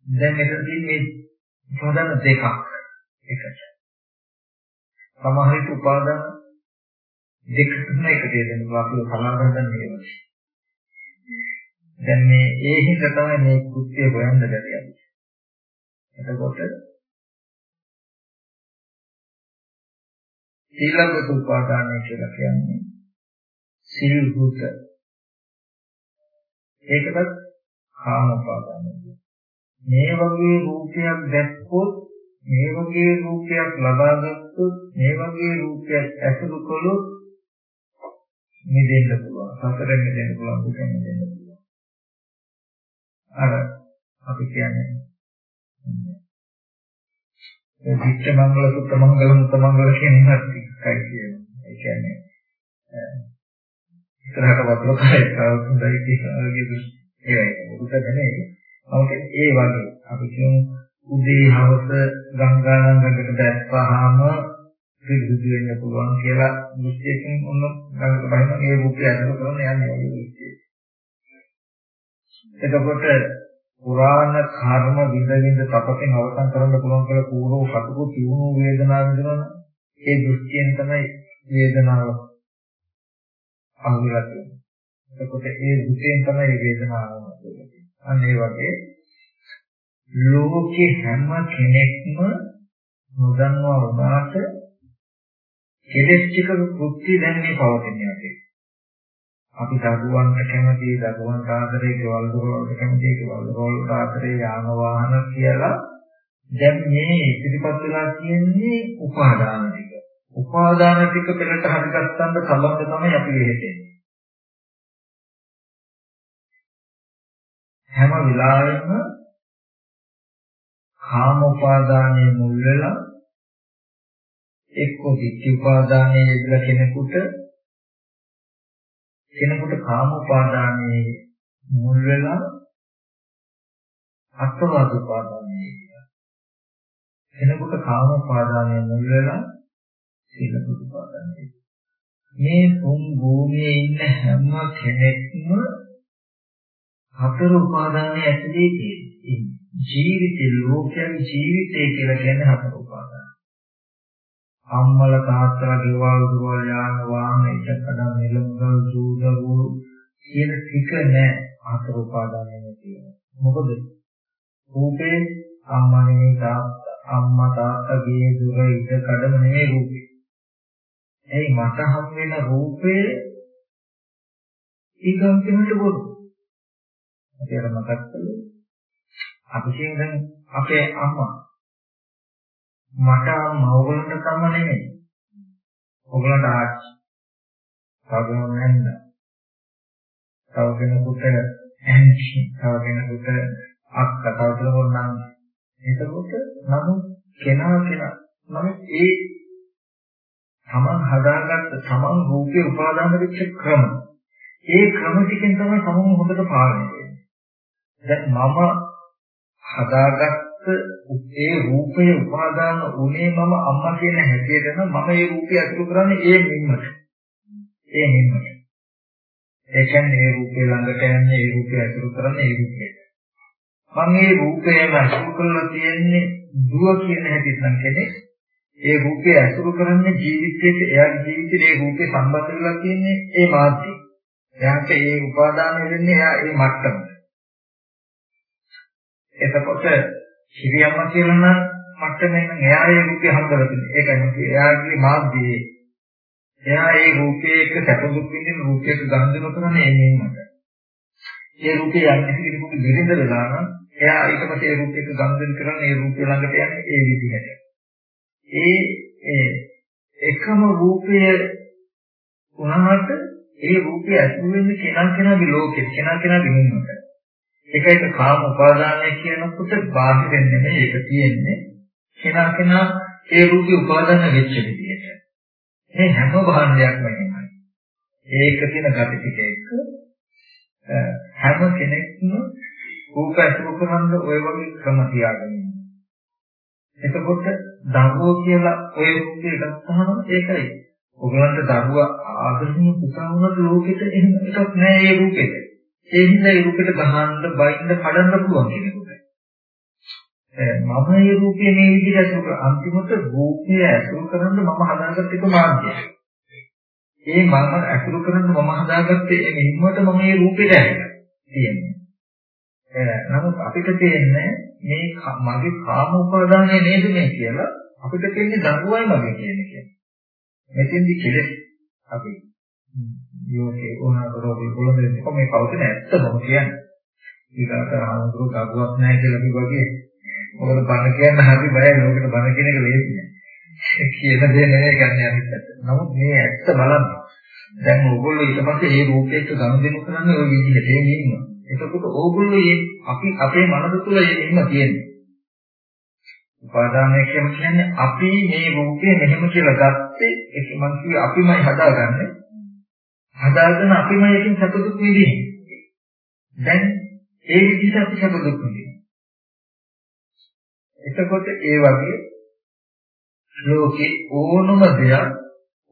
දැන් මෙතන තියෙන්නේ ප්‍රධාන දෙකක් එකට. සමහර විට උපාදාන දෙක තුන එකට දෙනවා අපි කලාවෙන් දැන් මේවා. දැන් මේ ඒ හිත තමයි මේ කෘත්‍ය හොයන්න බැරි අපි. එතකොට සීලගත උපාදානය කියලා කියන්නේ සිල් භූත ඒකවත් කාම උපාදානය. මේ වගේ රූපයක් දැක්කොත් මේ වගේ රූපයක් ලබා ගත්තොත් මේ වගේ රූපයක් ඇසුරු කළොත් මිදෙන්න පුළුවන්. සතරෙන් මිදෙන්න පුළුවන්, දුකෙන් මිදෙන්න පුළුවන්. අර අපි කියන්නේ විච්ඡ මංගල සුත්ත මංගල මුත මංගල කියන එකයි කියනවා. ඒ කියන්නේ ඉතරහට වතුර කාලේ හොඳයි කියලාගේ ඒකයි. උදේ දැනේ. නමුත් ඒ වගේ අපි කියමු උදේ හවස ගංගා නංගකට දැස්පහාම පිළිදු වෙන්න පුළුවන් කියලා දෘෂ්ටියකින් ඔන්න ගඟට බහින ඒ රූපය අදලා කරන යන්නේ වගේ දෘෂ්ටිය. එතකොට පුරාණ කර්ම විඳ විඳ තපකින් අවසන් කරන්න පුළුවන් කියලා පූර්ව කටුකු තියුණු වේදනාව විඳිනවනේ. ඒ දෘෂ්ටියෙන් තමයි වේදනාව අහුවෙලා තියෙන්නේ. එතකොට ඒ දුකෙන් තමයි වේදනාව වෙන්නේ. අන්න ඒ වගේ ලෝකේ හැම කෙනෙක්ම නොදන්නවා වුණාට කෙලෙස් ටික කෘත්‍ය දැන් මේ පවතින යකේ. අපි දරුවන්ට කැමති දරුවන්ට ආදරේ ගෙවල් දොරවල්ට කැමති ගෙවල් දොරවල්ට ආදරේ යාන වාහන කියලා දැන් මේ ඉදිරිපත් වෙලා තියෙන්නේ උපාදාන ටික. උපාදාන ටික පෙරට හරිගස්සන්න සම්බන්ධ තමයි අපි වෙහෙන්නේ. හැම වෙලාවෙම කාම උපාදානයේ මුල් වෙලා එක්ක විච්ච උපාදානයේ යෙදලා කෙනෙකුට කෙනෙකුට කාම උපාදානයේ මුල් වෙලා අත්වාද උපාදානයේ කෙනෙකුට කාම උපාදානයේ මුල් වෙලා සීල උපාදානයේ. මේ තුන් භූමියේ ඉන්න හැම කෙනෙක්ම හතර උපාදානයේ ඇතුලේ තියෙන්නේ ජීවිතේ ලෝකයේ ජීවිතය කියලා කියන්නේ හතර උපාදාන අම්මල තාත්තලා ගෙවල් දොරවල් යාන වාහන ඉදකඩම් නිලමුදල් දූදරු කියන ටික නෑ ආතර උපාදානයේ තියෙන. මොකද රූපේ අම්මා නෙමෙයි තාත්තා අම්මා තාත්තා ගේ දුර ඉදකඩම නෙමෙයි රූපේ. එයි මට හම් වෙන රූපේ ඊගම්කෙමට බොරු. අපි අර මතක් කළේ අපි කියන්නේ අපේ අම්මා මට මවගලට තම නෙමෙයි. ඔයගලට ආච්චි. තව නැන්ද. තව කෙනෙකුට ඇන්චි. තව කෙනෙකුට අක්කා. තව කෙනෙකුට නම්. එතකොට නමුත් කෙනා කෙනා නමුත් ඒ තමන් හදාගත්ත තමන් රූපේ උපාදාන වෙච්ච ක්‍රම. ඒ ක්‍රම ටිකෙන් තමයි තමන් හොඳට පාලනය වෙන්නේ. දැන් මම හදාගත්ත ඒ රූපය උපාදාන උනේ මම අම්මා කියන හැටියට නම් මම ඒ රූපය අතුරු කරන්නේ ඒ නිම්මට. ඒ නිම්මට. ඒ කියන්නේ ඒ රූපේ ළඟට යන්නේ ඒ රූපය අතුරු කරන්නේ ඒ විදිහට. මම ඒ රූපයම අතුරු කරලා තියෙන්නේ දුව කියන හැටියට නම් කෙනෙක් ඒ රූපය අතුරු කරන්නේ ජීවිතයේ එයාගේ ජීවිතේ ඒ රූපේ සම්බන්ධ වෙලා තියෙන්නේ ඒ මාධ්‍ය. එයාට ඒ උපාදාන වෙන්නේ එයා ඒ මට්ටමට. එතකොට හිරියම්ම කියලා නම් මට්ටමෙන් එයා ඒ රූපේ හම්බලා තියෙනවා. ඒකයි එයාගේ මාධ්‍යයේ එයා ඒ රූපයේ එක්ක සැප දුක් විඳින රූපයක ගන්ධන කරන්නේ එන්නේ මට. ඒ රූපේ යන්නේ කෙනෙකුගේ බිරිඳ වෙලා නම් එයා ඊට පස්සේ ඒ රූපයක ගන්ධන කරන්නේ ඒ රූපය ළඟට යන්නේ ඒ විදිහට. ඒ ඒ එකම රූපය උනහට ඒ රූපය ඇතුළු වෙන්නේ කෙනා කෙනාගේ ලෝකෙ කෙනා කෙනාගේ නිම්මට. ඒකයි කාම උපාදානය කියනකොට බාහිරින් නෙමෙයි ඒක තියෙන්නේ කෙනා කෙනා ඒ රූපේ උපාදාන වෙච්ච විදිහට. මේ හැම භාණ්ඩයක්ම එහෙමයි. ඒක තියෙන gati ටික එක්ක හැම කෙනෙක්ම රූප අසුර කරන ඔය වගේ ක්‍රම තියාගෙන ඉන්නවා. එතකොට දරුවෝ කියලා ඔය රූපේ ගත්තාම ඒකයි. ඔයගලන්ට දරුවා ආදර්ශනීය පුතා වුණත් ලෝකෙට එහෙම එකක් නෑ ඒ රූපෙට. ඒ හින්දා ඒ රූපෙට ගහන්න, බයින්න, කඩන්න පුළුවන් කෙනෙකුට. මම මේ රූපේ මේ විදිහට අසුර කර අන්තිමට රූපය අසුර කරන්න මම හදාගත්ත එක මාර්ගය. ඒ මම අසුර කරන්න මම හදාගත්තේ මෙහිමට මම මේ රූපෙට ඇවිල්ලා තියෙන්නේ. නමුත් අපිට තේන්නේ මේ මගේ කාම උපාදානය නේද මේ කියලා අපිට තේන්නේ දරුවයි මගේ කියන්නේ කියලා. මෙතෙන්දි කෙලෙස් අපි යෝගේ ඕනතරෝ පොළොමේ කොහොමද පවතින ඇත්තම කියන්නේ. ඊගාට ආනන්දරු ගබුවක් නැහැ කියලා කිව්වගේ මොකද බණ කියන්න හරි බයයි ලෝකෙට බණ කියන එක ලේසි නෑ. කියන දේ නෙමෙයි ගන්න අනිත් පැත්ත. නමුත් මේ ඇත්ත බලන්න. දැන් ඕගොල්ලෝ ඊට පස්සේ මේ රූපයක ගනුදෙනු කරන්නේ ওই විදිහට එන්නේ. එතකොට ඕගොල්ලෝ අපි අපේ මනස තුළ එන්න තියෙන්නේ. උපාදානය කියන්නේ අපි මේ රූපේ මෙහෙම කියලා ගත්තේ ඒක මං කිව්වේ අපිමයි හදාගන්නේ. හදාගෙන අපිමයි එකකින් සතුටු විදිහේ. දැන් ඒ විදිහට අපි සතුටු විදිහේ. එතකොට ඒ වගේ ලෝකේ ඕනම දෙයක්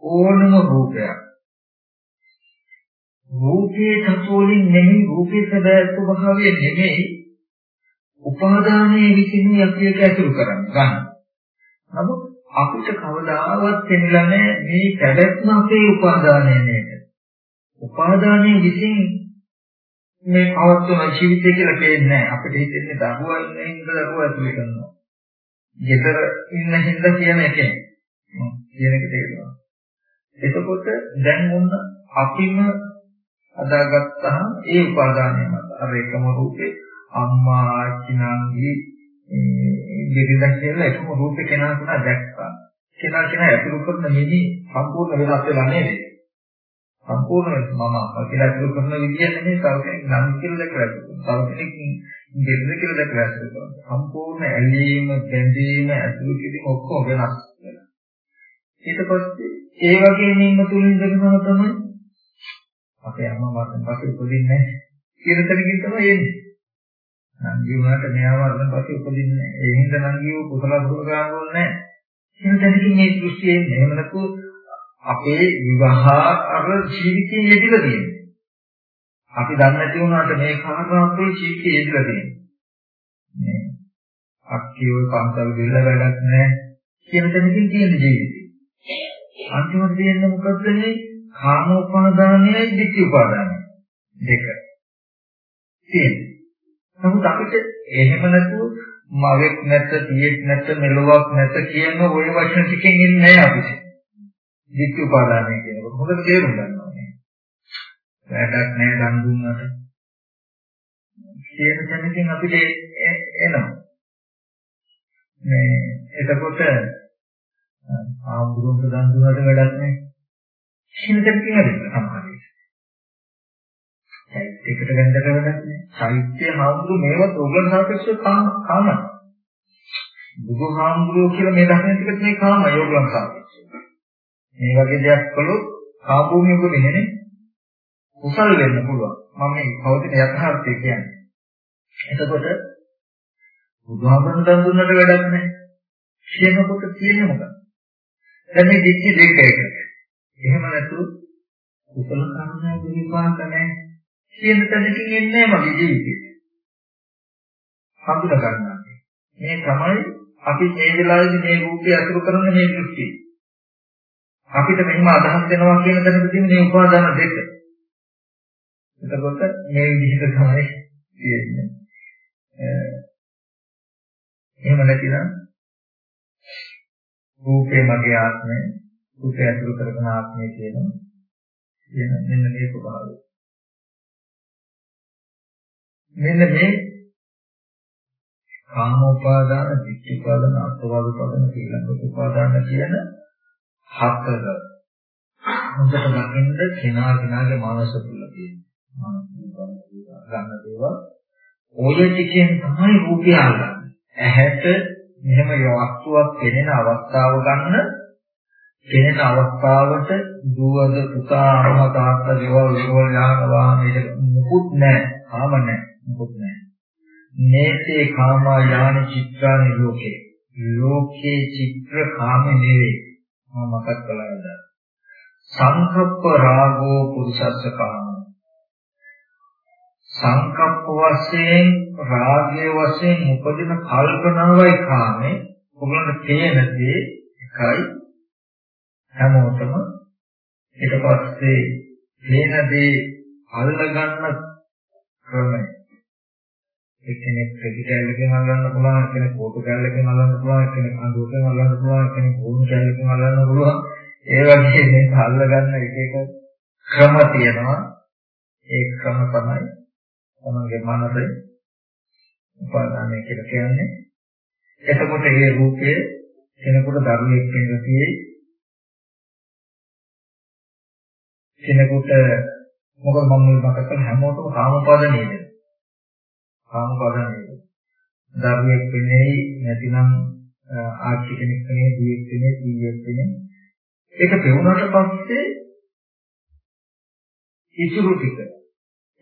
ඕනම රූපයක් රූපේ සතුලින් නෙමෙයි රූපේ සැබෑ ස්වභාවය නෙමෙයි උපාදානයේ විසින් අපි ඒක ඇතුළු කරන්නේ ගන්න. නමුත් අපිට කවදාවත් තේරිලා නැහැ මේ පැවැත්ම අපේ උපාදානය නේද? උපාදානයේ විසින් මේ පවත්වන ජීවිතය කියලා කියන්නේ අපිට හිතෙන්නේ දරුවා ඉන්න හින්දා දරුවා ඇතුළේ කරනවා. ගෙදර ඉන්න හින්දා කියන එකේ. කියන එක තේරෙනවා. එතකොට දැන් මොන අපිම අදාගත්තාම ඒ උපාදානය මත අර එකම රූපේ අම්මා ආච්චි නංගි දෙවිදක් කියලා එකම රූපේ කෙනා තුන දැක්කා. කෙනා කෙනා ඇතුළු කරන මෙහි සම්පූර්ණ වෙනස් වෙලා නේද? සම්පූර්ණ මම කියලා ඇතුළු කරන විදිය නෙමෙයි තව කෙනෙක් නම් කියලා දැක්කා. තව කෙනෙක් දෙවිද කියලා දැක්කා. සම්පූර්ණ ඇලීම, බැඳීම, ඇතුළු කිරීම ඔක්කොම වෙනස් වෙනවා. ඊට පස්සේ ඒ වගේ නිම්ම තුලින් දෙනවා තමයි අපේ අම්මා මාතන් පස්සේ උපදින්නේ කියන තැනකින් තමයි එන්නේ. නංගි වුණාට මෙයාව අරගෙන පස්සේ උපදින්නේ නැහැ. ඒ හින්දා නංගිව කුසල දුර ගන්න ඕනේ නැහැ. කියන තැනකින් මේ දෘෂ්ටිය එන්නේ. එහෙම නැතු අපේ විවාහ අර ජීවිතයේ යෙදලා තියෙනවා. අපි දන්නේ නැති වුණාට මේ කාරණා අපේ ජීවිතයේ යෙදලා තියෙනවා. මේ අක්කිය ඔය පන්සල් දෙල්ල වැඩක් නැහැ කියන තැනකින් තියෙන ජීවිතය. අන්තිමට තියෙන්නේ මොකද්ද මේ කාම උපාදානයයි ditthi උපාදානය දෙක. තියෙනවා. නමුත් අපිට එහෙම නැතුව මවෙක් නැත, පියෙක් නැත, මෙලොවක් නැත කියන ওই වචන ටිකෙන් ඉන්නේ නැහැ අපිට. Ditthi උපාදානය කියනකොට හොඳට තේරුම් ගන්න ඕනේ. වැඩක් නැහැ දන් දුන්නට. කියන තැනකින් අපිට එනවා. මේ එතකොට ආම්බුරුන්ට දන් දුන්නට වැඩක් නැහැ. කියන තැනකින් හරි සමහරවිට. ඒකට ගන්නට වැඩක් නැහැ. සාහිත්‍ය හාමුදුරු මේවත් ඕගලන් සාපේක්ෂව කාම කාමයි. බුදුහාමුදුරුවෝ කියලා මේ දකින ටිකත් මේ කාමයි ඕගලන් සාපේක්ෂව. මේ වගේ දෙයක් කළොත් කාභූමිය උපදින්නේ නේ. කුසල් වෙන්න පුළුවන්. මම මේ කවදින යථාර්ථය කියන්නේ. එතකොට බුදුහාමුදුරන් දන් දුන්නට වැඩක් නැහැ. කියනකොට තියෙන්නේ මොකක්ද? දැන් මේ දික්ටි දෙක එකට. එහෙම නැතු කුසල කර්මයේ විපාක නැහැ. කියන තැනකින් එන්නේ මගේ ජීවිතේ. හඳුනා ගන්නවා. මේ තමයි අපි මේ වෙලාවේදී මේ රූපය අසුරු කරන මේ දෘෂ්ටිය. අපිට මෙහිම අදහස් දෙනවා කියන තැනකදී මේ උපාදාන දෙක. එතකොට මේ විදිහට තමයි තියෙන්නේ. එහෙම නැතිනම් රූපේ මගේ ආත්මය, රූපය අසුරු කරන ආත්මය කියනවා. කියන මෙන්න මේ ස්වභාවය. මෙන්න මේ කාමෝපාදාන, ditthිපාදාන, අත්වාදුපාදාන, සීලංගත උපාදාන කියන හතර හොඳට දකින්න කෙනා කෙනාගේ මානස තුල තියෙනවා. ගන්න දේවල් ඔය ටිකෙන් තමයි රූපය අල්ලන්නේ. ඇහැට මෙහෙම වස්තුවක් පෙනෙන අවස්ථාව ගන්න පෙනෙන අවස්ථාවට දුවද පුතා අම්මා තාත්තා දේවල් වල යාන වාහනේ මුකුත් නැහැ. ආම නැහැ. මොකුත් නැහැ. මේසේ කාමා යාන චිත්‍රානි ලෝකේ. ලෝකේ චිත්‍ර කාම නෙවේ. මම මතක් කළා නේද? සංකප්ප රාගෝ පුරුෂස්ස කාම. සංකප්ප වශයෙන් රාගයේ වශයෙන් උපදින කල්පනාවයි කාමේ ඔයගොල්ලන්ට තේන දේ එකයි හැමෝටම ඊට පස්සේ තේන දේ අල්ලගන්න ක්‍රමය එක්කෙනෙක් ප්‍රති කැලලකින් අල්ලන්න පුළුවන් කෙනෙක් ෆෝටෝ කැලලකින් අල්ලන්න පුළුවන් කෙනෙක් අඳුරකින් අල්ලන්න පුළුවන් කෙනෙක් ෆෝන් කැලලකින් අල්ලන්න පුළුවන්. ඒ වගේ මේක අල්ලගන්න එක එක ක්‍රම තියෙනවා. ඒ ක්‍රම තමයි තමන්ගේ මනසේ උපාදානය කියලා කියන්නේ. එතකොට මේ රූපය කෙනෙකුට ධර්මයක් වෙනවා කියේ කෙනෙකුට මොකද මම මුල් මතක කළ හැමෝටම කාමපාදනය වෙනවා කාමපාදනය. ධර්මයක් වෙන්නේ නැතිනම් ආච්චි කෙනෙක් කෙනේ දියෙක් කෙනේ සීයෙක් කෙනේ ඒක පෙවුනට පස්සේ ඉතුරු ටික.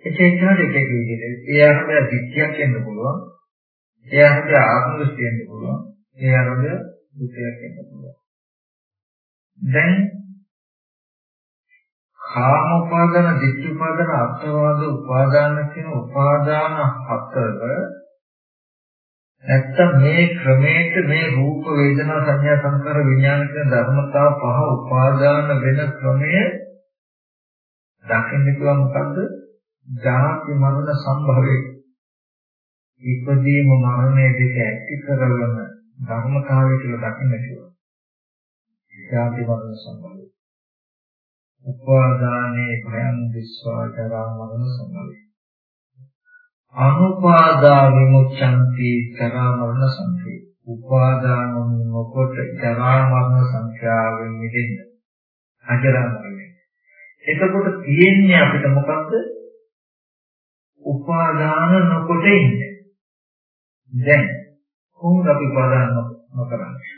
එක එකකට එක එක විදිහට ඒ අරබය විද්‍යාවක් වෙන්න පුළුවන්. ඒ අරබය ආත්ම දෘෂ්ටිය වෙන්න පුළුවන්. ඒ අරබය දුකයක් වෙන්න පුළුවන්. දැන් කාම උපාදාන, ditthi උපාදාන, අත්වාද උපාදාන කියන උපාදාන හතර නැත්තම් මේ ක්‍රමයට මේ රූප වේදනා සංඥා සංකාර විඥාන කියන ධර්මතා පහ උපාදාන වෙන ක්‍රමය දකින්න පුළුවන් මොකද්ද? ජාති මරණ සම්භවයේ ඉපදීම මරණය දෙක ඇති කරගෙන ධර්මතාවය කියලා දකින්න පුළුවන්. ජාති මරණ සම්භවය. උපාදානේ භයං විස්වා ජරා මරණ සම්භවය. අනුපාදා විමුච්ඡanti ජරා මරණ සංඛේ. උපාදාන නොකොට ජරා මරණ සංඛ්‍යාවෙන් මිදෙන්න. අජරා මරණය. එතකොට තියෙන්නේ අපිට මොකද්ද? උපාදාන නොකොට ඉන්න. දැන් කොහොමද අපි උපාදාන නොකරන්නේ?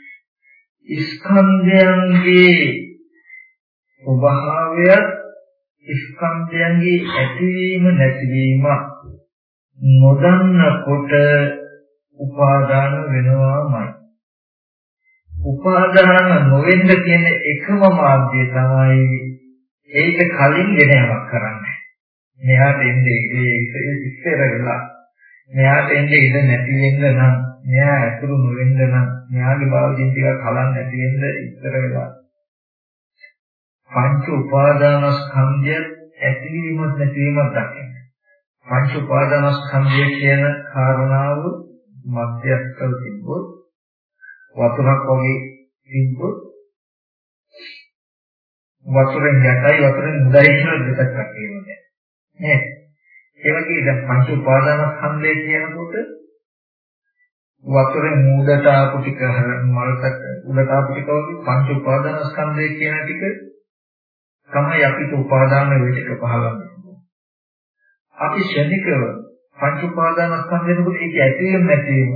ස්කන්ධයන්ගේ ස්වභාවයත් ස්කන්ධයන්ගේ ඇතිවීම නැතිවීම නොදන්නකොට උපාදාන වෙනවාමයි. උපාදාන නොවෙන්න කියන එකම මාර්ගය තමයි ඒක කලින් වෙන යමක් කරන්නේ. මෙහාට එන්නේ ඒ ඉස්සර වෙලා මෙහාට එන්නේ ඉඳ නැති වෙන්න නම් මෙයා ඇතුළු නොවෙන්න නම් මෙයාගේ භාවයෙන් ටිකක් හලන්න නැති වෙන්න ඉස්සර වෙලා පංච උපාදානස්කන්ධය ඇතිවීමත් නැතිවීමත් දකින්න. පංච උපාදානස්කන්ධය කියන කාරණාව මධ්‍යස්ථව තිබ්බොත් වතුරක් වගේ තිබ්බොත් වතුරෙන් යටයි වතුරෙන් මුදයි කියලා දෙකක් තියෙනවා. නේද? ඒ වගේ දැන් පංච උපාදානස්කන්ධය කියනකොට වතුරේ මූදට ආපු ටික මලකට උඩට ආපු ටික වගේ පංච උපාදානස්කන්ධය කියන ටික තමයි අපිට උපාදාන වේටික පහළන්නේ. අපි ශනිකව පංච උපාදානස්කන්ධයනකොට ඒක ඇතිවෙන්නේ නැතිවීම.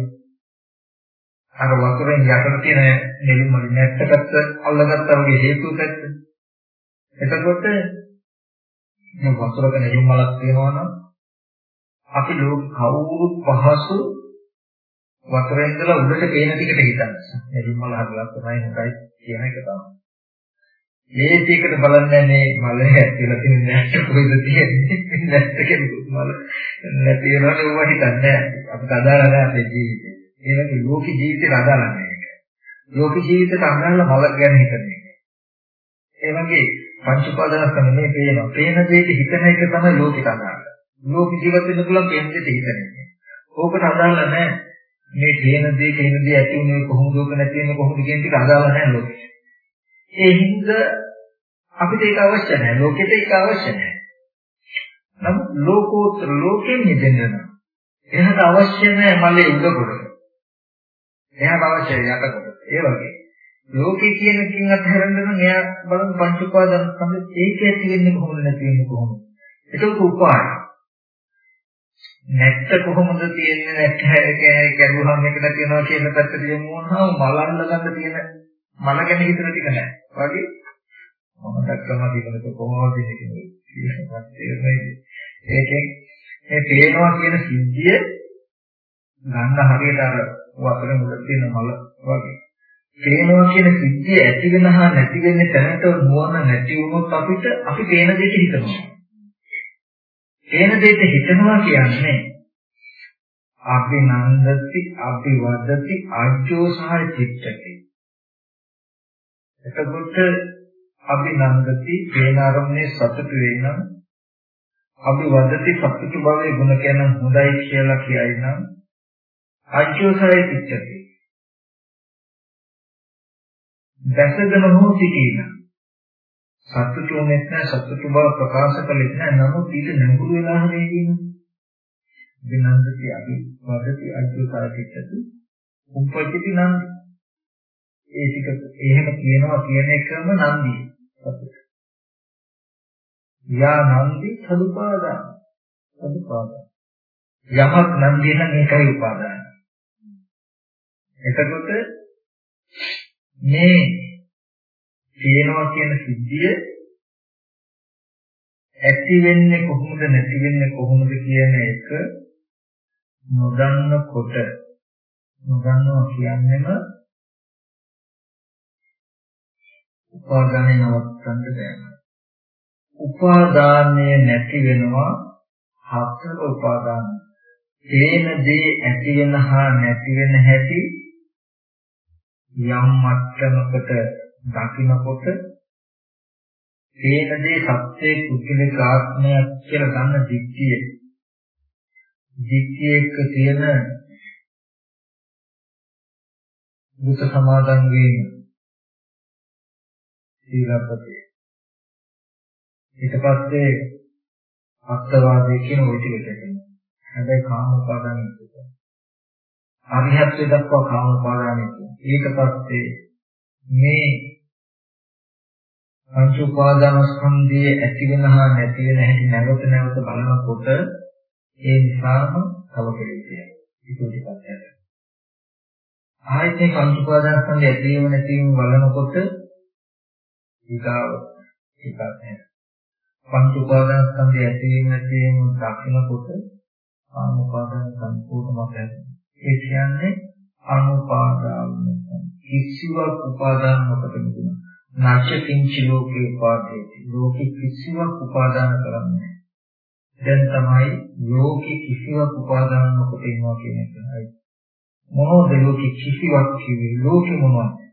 අර වතුරෙන් යටට තියෙන නෙළුම් මල නැට්ටකට අල්ලගත්තා වගේ හේතු පැත්ත. එතකොට මේ වතුරක නෙළුම් මලක් තියෙනවා නම් අපි ලෝක කවුරුත් පහසු වතුරෙන් ඉඳලා උඩට පේන ටිකට හිතන්න. මේ විමල හදලා තමයි හොඳයි කියන එක තමයි. මේ ටිකට බලන්නේ මේ මලේ ඇතුළත තියෙන නැට්ට කොයිද තියෙන්නේ? නැට්ට කෙනෙකුත් මල නැති වෙනවනේ ඌව හිතන්නේ. අපිට අදාළ නැහැ අපේ ජීවිතේ. ඒ වගේ ලෝක ජීවිතේට අදාළ නැහැ. ලෝක ජීවිතේට අදාළ මල ගැන හිතන්නේ. ඒ වගේ පංච උපාදානස්කන්ධ මේ පේනවා. පේන දෙයට හිතන එක තමයි ලෝකෙට අදාළ. ලෝක ජීවිත වෙන පුළුවන් පේන දෙයට හිතන්නේ. ඕකට අදාළ නැහැ. මේ තේන දේ තේන දේ ඇති උනේ කොහොමද ඕක නැති වෙන්නේ කොහොමද කියන ටික අදාළ නැහැ ලෝකෙට. ඒ හින්දා අපිට ඒක අවශ්‍ය නැහැ. ලෝකෙට ඒක අවශ්‍ය නැහැ. නමුත් ලෝකෝත්තර ලෝකෙ මිදෙන්න නම් එහට අවශ්‍ය නැහැ මලේ උඩකොට. එහට අවශ්‍යයි යටකොට. ඒ වගේ. ලෝකේ කියන කින් අත්හැරෙන්න නම් එයා බලන්න පංච උපාදාන සම්පේ ඒක ඇති වෙන්නේ කොහොමද නැති වෙන්නේ කොහොමද? ඒක උපාය. නැත්ත කොහොමද තියෙන්නේ නැත්ත කැරුවහම එකට තියනවා කියන පැත්තට යමු වුණාම මලන්න ගන්න තියෙන මල ගැන හිතන ටික නැහැ. වගේ මම දක්වනවා කියනක කොහොමද කියන්නේ ඒකෙන් මේ පේනවා කියන සිද්ධිය ගන්න හරියට අර වතුර මුල තියෙන මල වගේ. පේනවා කියන සිද්ධිය ඇති වෙන හා නැති වෙන තැනට නුවණ නැති වුණොත් අපිට අපි පේන දෙයට හිතනවා. එන දෙයට හිතනවා කියන්නේ අභිනන්දති අභිවදති ආජ්ජෝසහය චිත්තති එතකොට අභිනන්දති වේන ආරම්භනේ සතුට වෙනම් අභිවදති සතුට භවයේ ගුණ කියන හොඳයි කියලා කියයි නම් ආජ්ජෝසහය චිත්තති දැසගෙන හෝ සිටිනා සතුටු වෙන්නේ නැහැ සතුටු බව ප්‍රකාශ කළේ නැහැ නමුත් ඊට නැඹුරු වෙලා හරිය කියන්නේ විනන්දති අභි වදති අජ්ජෝකාරිකතු උපපතිති නන්දි ඒ ටික එහෙම කියනවා කියන එකම නන්දි. සතුට යා නන්දි සදුපාදාන සදුපාදාන යමක් නන්දි නම් ඒකයි උපාදාන. එතකොට මේ තියෙනවා කියන සිද්ධිය ඇති වෙන්නේ කොහොමද නැති වෙන්නේ කොහොමද කියන එක නොදන්නකොට නොදන්නවා කියන්නේම උපාදානය නවත්තන්න බෑ. උපාදානය නැති වෙනවා හතර උපාදාන. තේන දේ ඇති වෙන හා නැති වෙන හැටි යම් මට්ටමකට දකිනකොට තේන දේ සත්‍යයේ කුද්ධික ආත්මයක් කියලා ගන්න දික්තිය. දික්තියක තියෙන දුක සමාදන් වීම සීලපතේ ඊට පස්සේ අත්වාදයේ කියන ওই ටික කියනවා. හැබැයි කාම උපාදානය කියනවා. අරිහත්ත්වයට දක්වා කාම උපාදානය කියනවා. ඊට පස්සේ මේ පංච උපාදානස්කන්ධයේ ඇති වෙන හා නැති වෙන හැටි නැවත නැවත බලනකොට ඒ නිසාම තව කෙලෙසියක්. ඒක ටිකක් ඇත. ආයතේ පංච උපාදානස්කන්ධය ඇති වෙන නැති වෙන බලනකොට ඊගාව ටිකක් ඇත. පංච උපාදාන ස්කන්ධය ඇතිවීම නැතිවීම දකිනකොට ආනුපාදාන සම්පූර්ණම නැහැ. ඒ කියන්නේ අනුපාදාන කිසිවක් උපාදාන නොකොට නෙවෙයි. නැච කිංචි ලෝකේ උපාදේති. ලෝකේ කිසිවක් උපාදාන කරන්නේ දැන් තමයි ලෝකේ කිසිවක් උපාදාන නොකොට ඉන්නවා කියන එකයි. මොනවද ලෝකේ කිසිවක් කිව්වේ? ලෝකේ මොනවද?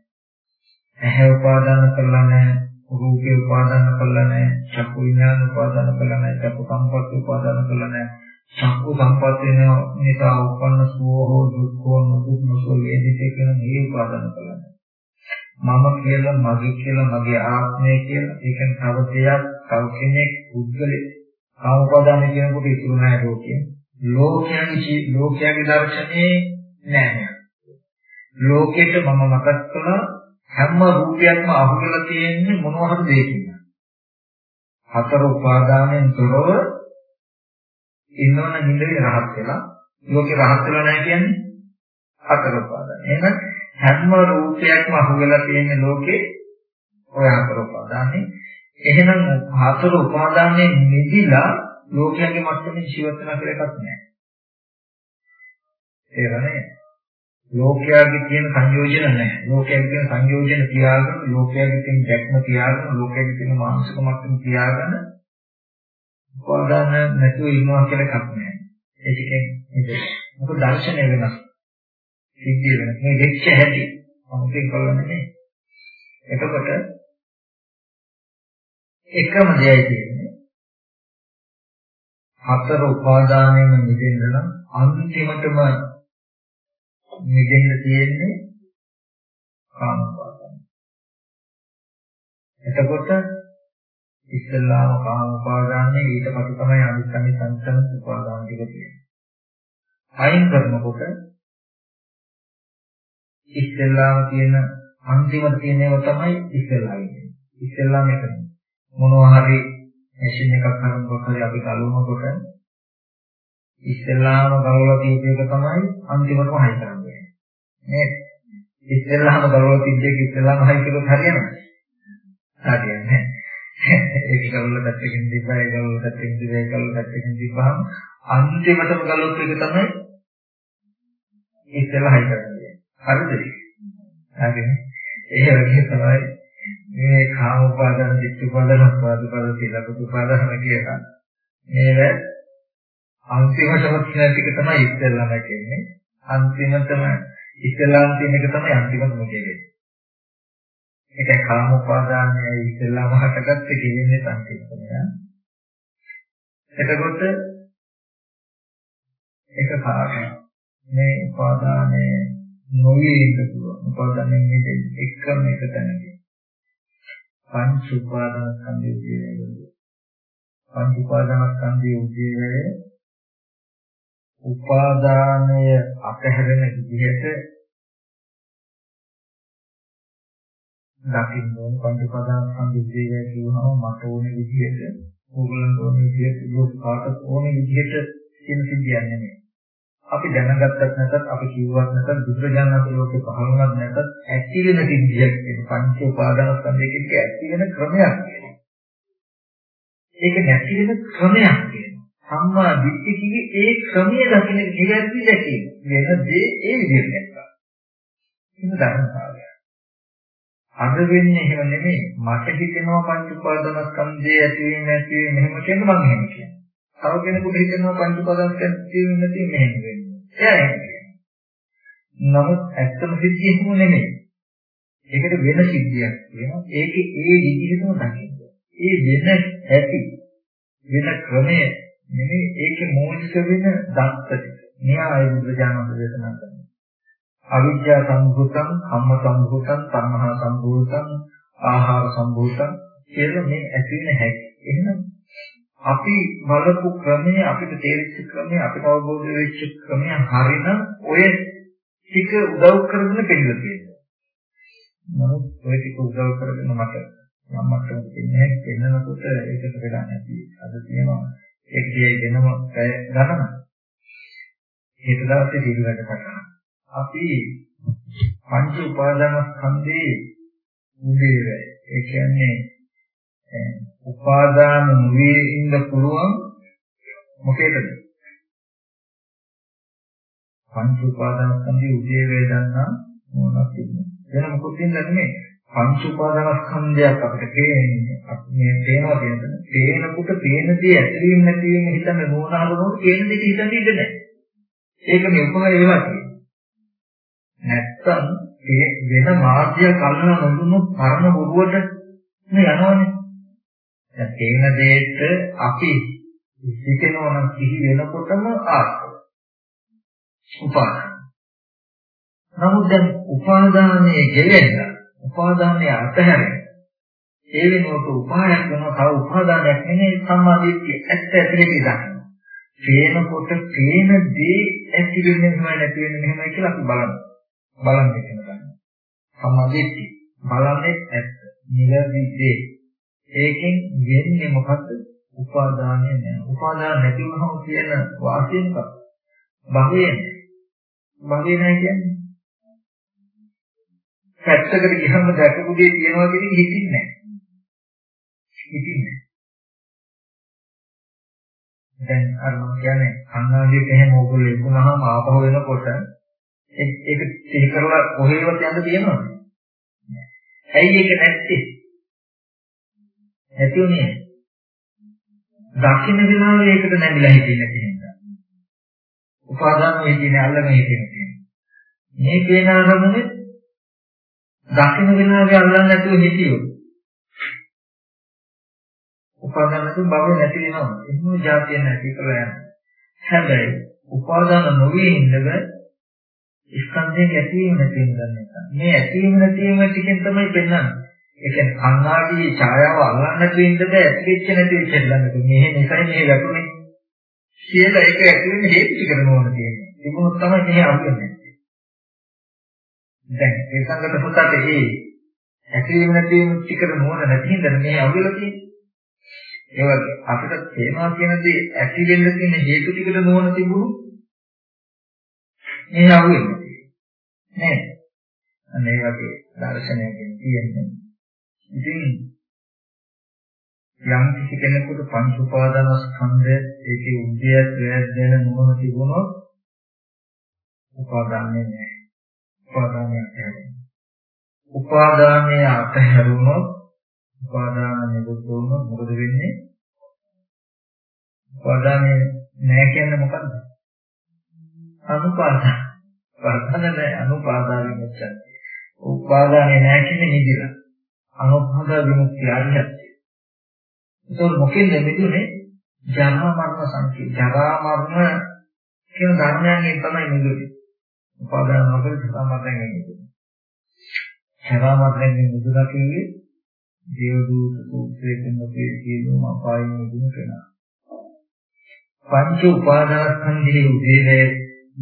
ඇහැ උපාදාන කරලා නැහැ. රූපේ උපාදාන කළා නැහැ චක්කු විඥාන උපාදාන කළා නැහැ චක්කු සංපත් උපාදාන කළා නැහැ. චක්කු සංපත් වෙන නිසා උපන්න සුවෝ දුක්ඛෝ නුදුක් නොසෝ වේදිතේ කියන මේ උපාදාන කළා මම කියලා මගේ කියලා මගේ ආත්මය කියලා ඒ කියන්නේ තව දෙයක් තව කෙනෙක් පුද්ගලෙක් කාම උපාදාන කියනකොට ඉතුරු නැහැ ලෝකයේ ලෝකයන්ගේ ලෝකයේ දර්ශනේ නැහැ. ලෝකෙට මම මතක් කළා හැම රූපයක්ම අහුවෙලා තියෙන්නේ මොනවා හරි දෙයකින්. හතර උපාදානයෙන් තොරව ඉන්නවන නිදේ රහත් වෙලා ලෝකේ රහත් වෙලා නැහැ කියන්නේ හතර උපාදාන. එහෙනම් හැම රූපයක්ම අහුවෙලා තියෙන්නේ ලෝකේ ඔය හතර උපාදානේ. එහෙනම් හතර උපාදානයෙන් නිදිලා ලෝකයන්ගේ මට්ටමින් ජීවත් වෙනවා කියලා එකක් නැහැ. තේරෙන්නේ? ලෝකයාගේ තියෙන සංයෝජන නැහැ. ලෝකයාගේ තියෙන සංයෝජන තියාගෙන, ලෝකයාගේ තියෙන දැක්ම තියාගෙන, ලෝකයාගේ තියෙන මානසික මට්ටම තියාගෙන උපාදාන නැතුව ඉන්නවා කියලා එකක් නැහැ. ඒ ටිකෙන් නේද? මොකද දර්ශනය වෙනස්. සිද්ධිය වෙනස්. මේ වෙච්ච හැටි අමුතෙන් කරන්නේ එතකොට එකම දෙයයි තියෙන්නේ. හතර උපාදානයෙන් මිදෙන්න නම් අන්තිමටම නිදෙන්න තියෙන්නේ කාම උපාදාන. එතකොට ඉස්සල්ලාම කාම උපාදානයේ ඊට පස්සේ තමයි අනිත් අනිත් සංසන උපාදාන ටික තියෙන්නේ. අයින් කරනකොට ඉස්සල්ලාම තියෙන අන්තිමට තියෙන ඒවා තමයි ඉස්සල්ලා ඉන්නේ. ඉස්සල්ලාම එක මොනවා හරි මැෂින් එකක් කරනකොට අපි කලවනකොට ඉස්සල්ලාම ගලවලා තියෙන එක තමයි අන්තිමටම හයි කරන්නේ. නේද? ඉස්සෙල්ලාම බලව තිබ්බේ ඉස්සෙල්ලාම හයි කිලෝ හරියනවද? හරියන්නේ ඒක ගලවල පැත්තකින් දීපා ඒ ගලවල පැත්තකින් දීපා ඒ ගලවල පැත්තකින් දීපාම අන්තිමටම ගලවපු එක තමයි ඉස්සෙල්ලා හයි කරන්නේ. හරිද? හරිනේ. ඒ වගේ තමයි මේ කාම උපාදාන, චිත්ත උපාදාන, ස්වාද උපාදාන, සීලපත උපාදාන කියලා. මේක අන්තිමටම කියන ටික තමයි ඉස්සෙල්ලාම කියන්නේ. අන්තිමටම ඉස්ලාම් කියන එක තමයි අන්තිමට මොකේද? ඒක කාම උපාදානයයි ඉස්ලාම හටගත්තේ කියන්නේ සංකේතනය. එතකොට ඒක කාරණා මේ උපාදානය නොවේ ඉඳපුව උපාදානයෙන් මිදෙන්න එකම එක තැනදී පංච උපාදාන සංයෝගය පංච උපාදාන සංයෝගයේ උපාදානය අතහැරෙන විදිහට දකින්න ඕන පංච උපාදාන සම්පූර්ණය කියවහම මට ඕන විදිහට ඕගලන්ට ඕන විදිහට ලෝක කාටත් ඕන විදිහට කියන සිද්ධියක් නෙමෙයි. අපි දැනගත්තත් නැතත් අපි කිව්වත් නැතත් බුදුරජාණන් වහන්සේ ලෝකේ පහළවත් නැතත් ඇති වෙන සිද්ධියක් කියන පංච උපාදානස්කන්ධය කියන ඇති වෙන ක්‍රමයක් කියනවා. ඒක නැති වෙන ක්‍රමයක් කියනවා. සම්මා දිට්ඨිය කිව්වේ ඒ ක්‍රමයේ දකින්න නිවැරදි දැකීම. වෙන දේ ඒ විදිහට දැක්කා. ඒක ධර්මතාවය. අද වෙන්නේ එහෙම නෙමෙයි. මට හිතෙනවා පංච උපාදානස්කන්ධය ඇති වෙන්නේ නැති වෙන්නේ මෙහෙම කියන මම එහෙම කියනවා. තව කෙනෙකුට හිතෙනවා පංච උපාදානස්කන්ධය ඇති වෙන්නේ නැති මෙහෙම වෙන්නේ. එයා එහෙම කියනවා. නමුත් ඇත්තම සිද්ධිය එහෙම නෙමෙයි. ඒකට වෙන සිද්ධියක් තියෙනවා. ඒකේ ඒ විදිහටම දකින්න. ඒ වෙන ඇති වෙන ක්‍රමය නෙමෙයි ඒකේ මූලික වෙන දත්තට. න්‍යාය බුද්ධ දේශනා කරනවා. අවිද්‍යා සම්භූතං, කම්ම සම්භූතං, තණ්හා සම්භූතං, ආහාර සම්භූතං කියලා මේ ඇති වෙන හැටි. එහෙනම් අපි බලපු ක්‍රමය අපිට තේරිච්ච ක්‍රමය අපිට අවබෝධ වෙච්ච ක්‍රමය හරිනම් ඔය ටික උදව් කරගෙන පිළිවෙල තියෙනවා. නමුත් ඔය ටික උදව් කරගෙන මට මම මට දෙන්නේ දෙන්නකොට ඒකට වෙලා නැති. අද තියෙනවා ඒක දිහා දෙනම ගණන. ඊට දවසේ පිළිවෙලට කරනවා. අපි පංච උපාදානස්කන්ධේ උදේවැය. ඒ කියන්නේ උපාදාන නොවේ ඉන්න පුළුවන් මොකේද? පංච උපාදානස්කන්ධේ උදේවැය දන්නා මොනවද කියන්නේ? වෙන මොකද කියන්නේ පංච උපාදානස්කන්ධයක් අපිට පේන්නේ. අපි මේ පේනවා කියන්නේ පේනකොට පේන දේ ඇතිවීම නැතිවීම හිතන්න නෝනහලනොත් පේන දේ හිතන්න ඉඩ නැහැ. ඒක මේ උපම ඒවා කියන්නේ. නැත්තම් ඒ වෙන මාර්ගයක් අල්ලන නොදුන්නොත් පරණ බොරුවට නේ යනවනේ. දැන් තේන දෙයට අපි හිතෙනවා නම් සිහි වෙනකොටම ආසව. උපාදාන. නමුත් දැන් උපාදානයේ ගෙවෙන්න, උපාදානයේ අතහැරෙන්න. ඒ වෙනුවට උපායක් වෙනවා තව උපාදානයක් නෙමෙයි සම්මාදිට්ඨිය ඇත්ත ඇතුලේ ඉඳන්. පේනකොට පේන දේ ඇති වෙන්නේ නැහැ නැති වෙන්නේ නැහැ කියලා අපි බලනවා. බලන්න කියන ගන්න. සම්මාදිට්ඨි බලන්නේ ඇත්ත. නිවැරදි දේ. ඒකෙන් වෙන්නේ මොකද්ද? උපාදානය නෑ. උපාදාන නැති වුණොත් කියන වාසිය මොකක්ද? භවය භවය නෑ කියන්නේ. පැත්තකට ගියම දැකපු දේ තියනවා කියන එක හිතින්නේ නෑ. හිතින්නේ දැන් අර මම කියන්නේ කන්නාඩියක එහෙම ඕගොල්ලෝ ඉක්ුණාම ආපහු වෙනකොට ඒක සිහි කරලා කොහේවත් යන්න තියෙනවද? ඇයි ඒක නැත්තේ? නැතුනේ. දකින්න වෙලාවේ ඒකට නැగిලා හිටින්න තියෙනවා. උපාදාන වෙයි කියන අල්ලගෙන හිටින්න තියෙනවා. මේ පේන අරමුණේ දකින්න වෙලාවේ අල්ලන්නේ නැතුව හිටියොත් උපාදාන නැතුව බව නැති වෙනවා. එහෙම જાතිය නැති කරලා යනවා. හැබැයි උපාදාන නොවේ ඉඳලා ස්කන්ධයේ ඇතිවීම නැතිවීම ගන්න එක. මේ ඇතිවීම නැතිවීම ටිකෙන් තමයි පෙන්වන්නේ. ඒ කියන්නේ කන්නාඩි ඡායාව අල්ලන්න දෙන්නද ඇතිවෙච්ච නැති වෙච්ච ළඟට මෙහෙ නිකයි මෙහෙ ගැටුනේ. කියලා ඒක ඇති වෙන්නේ හේතු ටිකට නෝන තියෙන්නේ. තිබුණොත් තමයි මෙහෙ අහුවෙන්නේ. දැන් ඒ සංගත පුතට ඒ ඇතිවීම නැතිවීම ටිකට නෝන නැති හින්දා මෙහෙ අහුවෙලා තියෙන්නේ. ඒ වගේ අපිට තේනවා කියන දේ ඇති වෙන්න තියෙන හේතු ටිකට නෝන තිබුණොත් මෙහෙ අහුවෙන්නේ. නේද? මේ වගේ දර්ශනයකින් තියෙන්නේ. ඉතින් යම් කිසි කෙනෙකුට පංච උපාදානස්කන්ධය ඒකේ උද්‍යයත් වැදෙන නුවණ තිබුණොත් උපාදානය නැහැ. උපාදානය නැහැ. උපාදානය අතහැරුණොත් උපාදාන නිරුද්ධ වුණොත් මොකද වෙන්නේ? උපාදානය නැහැ කියන්නේ මොකද්ද? අනුපාදාන වර්ධන නැහැ අනුපාදා විමුක්තිය. උපාදානේ නැහැ කියන්නේ නිදිලා. අනුපාදා විමුක්තිය අරියත්. ඒක මොකෙන්ද මිදුනේ? ජරා මරණ සංකේ. ජරා මරණ කියන ධර්මයන්ගෙන් තමයි මිදුනේ. උපාදාන නොකර ජරා මරණයෙන් මිදුනේ. ජරා මරණයෙන් මිදුණා කියන්නේ දේවදූත සූත්‍රයෙන් නොකේ කියනවා අපායෙන් මිදුණු කෙනා. පංච උපාදානස්කන්ධයේ උදේවේ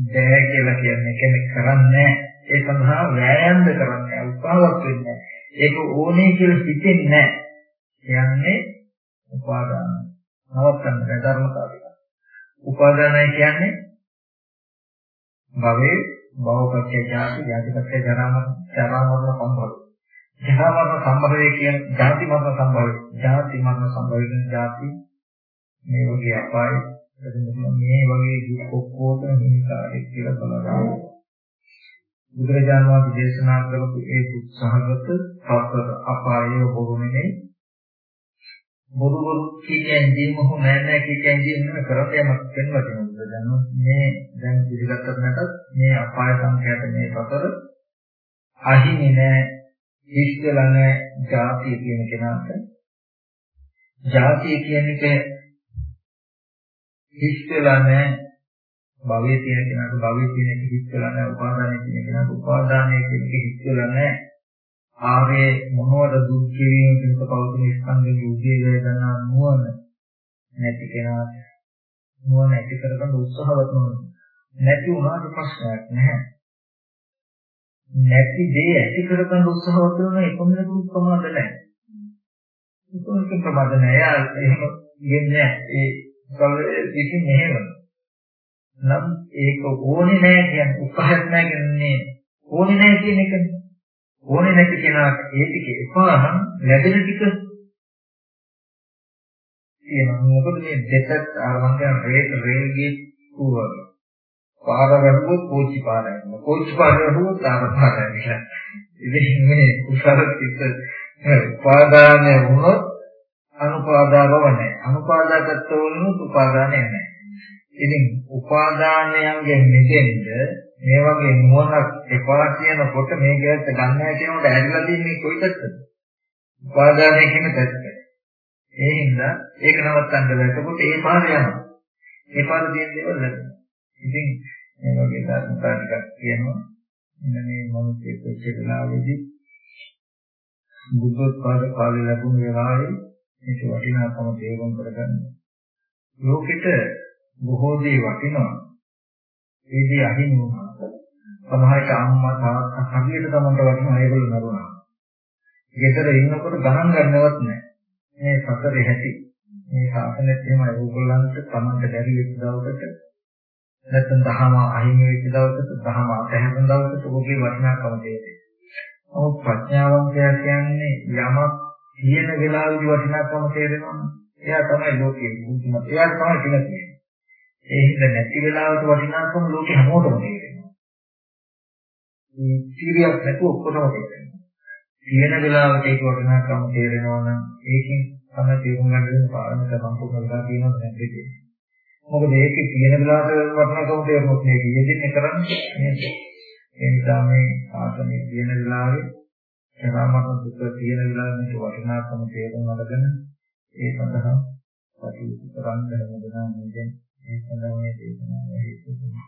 බෑ කියලා කියන්නේ කියන්නේ කරන්නේ ඒ සඳහා වෑයම්ද කරන්නේ උපාවක් වෙන්නේ ඒක ඕනේ කියලා හිතෙන්නේ කියන්නේ උපාදාන. නවත්තන්න ධර්මතාවය. උපාදානයි කියන්නේ භවයේ භවපත්‍ය ජාති ජාතිපත්‍ය ජරා මරණ ජරා මරණ සම්භව. ජරා මරණ සම්භවය කියන ජාති මරණ සම්භවය. ජාති මරණ සම්භවය කියන ජාති මේ වගේ අපාය මේ වගේ දුක් ඔක්කොම හිමිකාරී කියලා බලනවා. බුදුරජාණන් වහන්සේ දේශනා කරපු ඒ දුක් සහගත සතර අපාය බොරුමනේ බොරු බොරු කියන්නේ මොහො නෑ නෑ කියන්නේ නෙමෙයි කරන්නේ යමක් වෙනවා කියනවා දැන් මේ දැන් පිළිගත්තත් නැතත් මේ අපාය සංඛ්‍යාත මේ සතර අහිමි නෑ ඉස්සලා නෑ ජාතිය කියන කෙනාට. ජාතිය කියන එක ඉස්සලා නෑ භවයේ තියෙන කෙනාට භවයේ තියෙන එක හිස්කලා නැහැ උපාදානයේ තියෙන කෙනාට උපාදානයේ තියෙන එක හිස්කලා නැහැ ආවේ මොනවද දුක් කිරීම පිණිස පවතින ස්කන්ධයේ උදේ වේදනා නුවණ නැති කෙනාට නුවණ ඇති කරගන්න උත්සාහවත් නොවන නැති වුණාට ප්‍රශ්නයක් නැහැ. නැති දේ ඇති කරගන්න උත්සාහවත් වෙන එකමකට ප්‍රමාද නැහැ. ඒකෙන් ප්‍රමාද නැහැ. එහෙම කියන්නේ ඒ කවදේ විසින් මෙහෙම නම් ඒක ඕනේ නැහැ කියන්නේ උත්සාහයක් නැහැ කියන්නේ ඕනේ නැහැ කියන එකනේ. ඕනේ නැති කෙනාට ඒ ටික එපා නම් ලැබෙන ටික තියෙනවා. මොකද මේ දෙකත් අර මම කියන රේල් රේල් ගේ කුවර. පාර වැටුවොත් කෝච්චි පාර යනවා. කෝච්චි පාර වැටුවොත් ආර පාර යනවා. ඉතින් මේ උසාර පිට උපාදානය වුණොත් අනුපාදාව නැහැ. අනුපාදාගත වුණොත් උපාදානය නැහැ. ඉතින් උපාදානයන්ගෙන් මිදෙන්න මේ වගේ නුවණක් එපා කියනකොට මේ ගැත්ත ගන්න හැටිනොට ඇරිලා තින්නේ කොයි පැත්තද? උපාදානය කියන පැත්ත. ඒ හින්දා ඒක නවත්තන්න බැහැ. එතකොට ඒ පාරේ යනවා. ඒ පාරේ තියෙන දේවල් ලැබෙනවා. ඉතින් මේ වගේ ධර්මතා ටිකක් කියනවා. මෙන්න මේ මොහොතේ ප්‍රතිචාරාවේදී බුද්ධෝත්පාද කාලේ ලැබුණු වෙලාවේ මේක වටිනාකම තේරුම් කරගන්න. ලෝකෙට බොහෝ දේ වටිනවා. ඒ දේ අහිමි වුණා. සමහරට අම්මා තාත්තා හරියට තමන්ට වටිනවා ඒගොල්ලෝ නරුණා. ගෙදර ඉන්නකොට ගණන් ගන්නවත් නැහැ. මේ සතරේ හැටි. මේ සාසනෙත් එහෙම ඒගොල්ලන්ට තමන්ට බැරි වෙච්ච දවසට නැත්නම් දහම අහිමි වෙච්ච දවසට දහම අතහැරෙන දවසට ඔබේ වටිනාකම තේරෙයි. නමුත් ප්‍රඥාවන්තයා කියන්නේ යමක් තියෙන වෙලාවෙදි වටිනාකම තේරෙනවා. එයා තමයි ලෝකයේ බුද්ධිමත්. එයා තමයි කියන්නේ. ඒ හින්දා නැති වෙලාවට වටිනාකම ලෝකේ හැමෝටම තේරෙනවා. මේ සීරියක් නැතුව ඔක්කොටම තේරෙනවා. තියෙන වෙලාවට ඒක වටිනාකම තේරෙනවා නම් ඒකෙන් තමයි තේරුම් ගන්න දෙන පාරමිත සම්පූර්ණ වෙලා තියෙනවද නැද්ද කියන්නේ. මොකද ඒකේ තියෙන වෙලාවට වටිනාකම තේරුනොත් මේක යෙදෙන්නේ කරන්නේ නේද? ඒ නිසා මේ ආසනේ තියෙන වෙලාවේ සරාමක දුක තියෙන වෙලාවේ මේක වටිනාකම තේරුම් අරගෙන ඒ සඳහා කටයුතු කරන්න හැමදාම මේ මේ සඳහා මේ දේශනාව හේතු වෙනවා.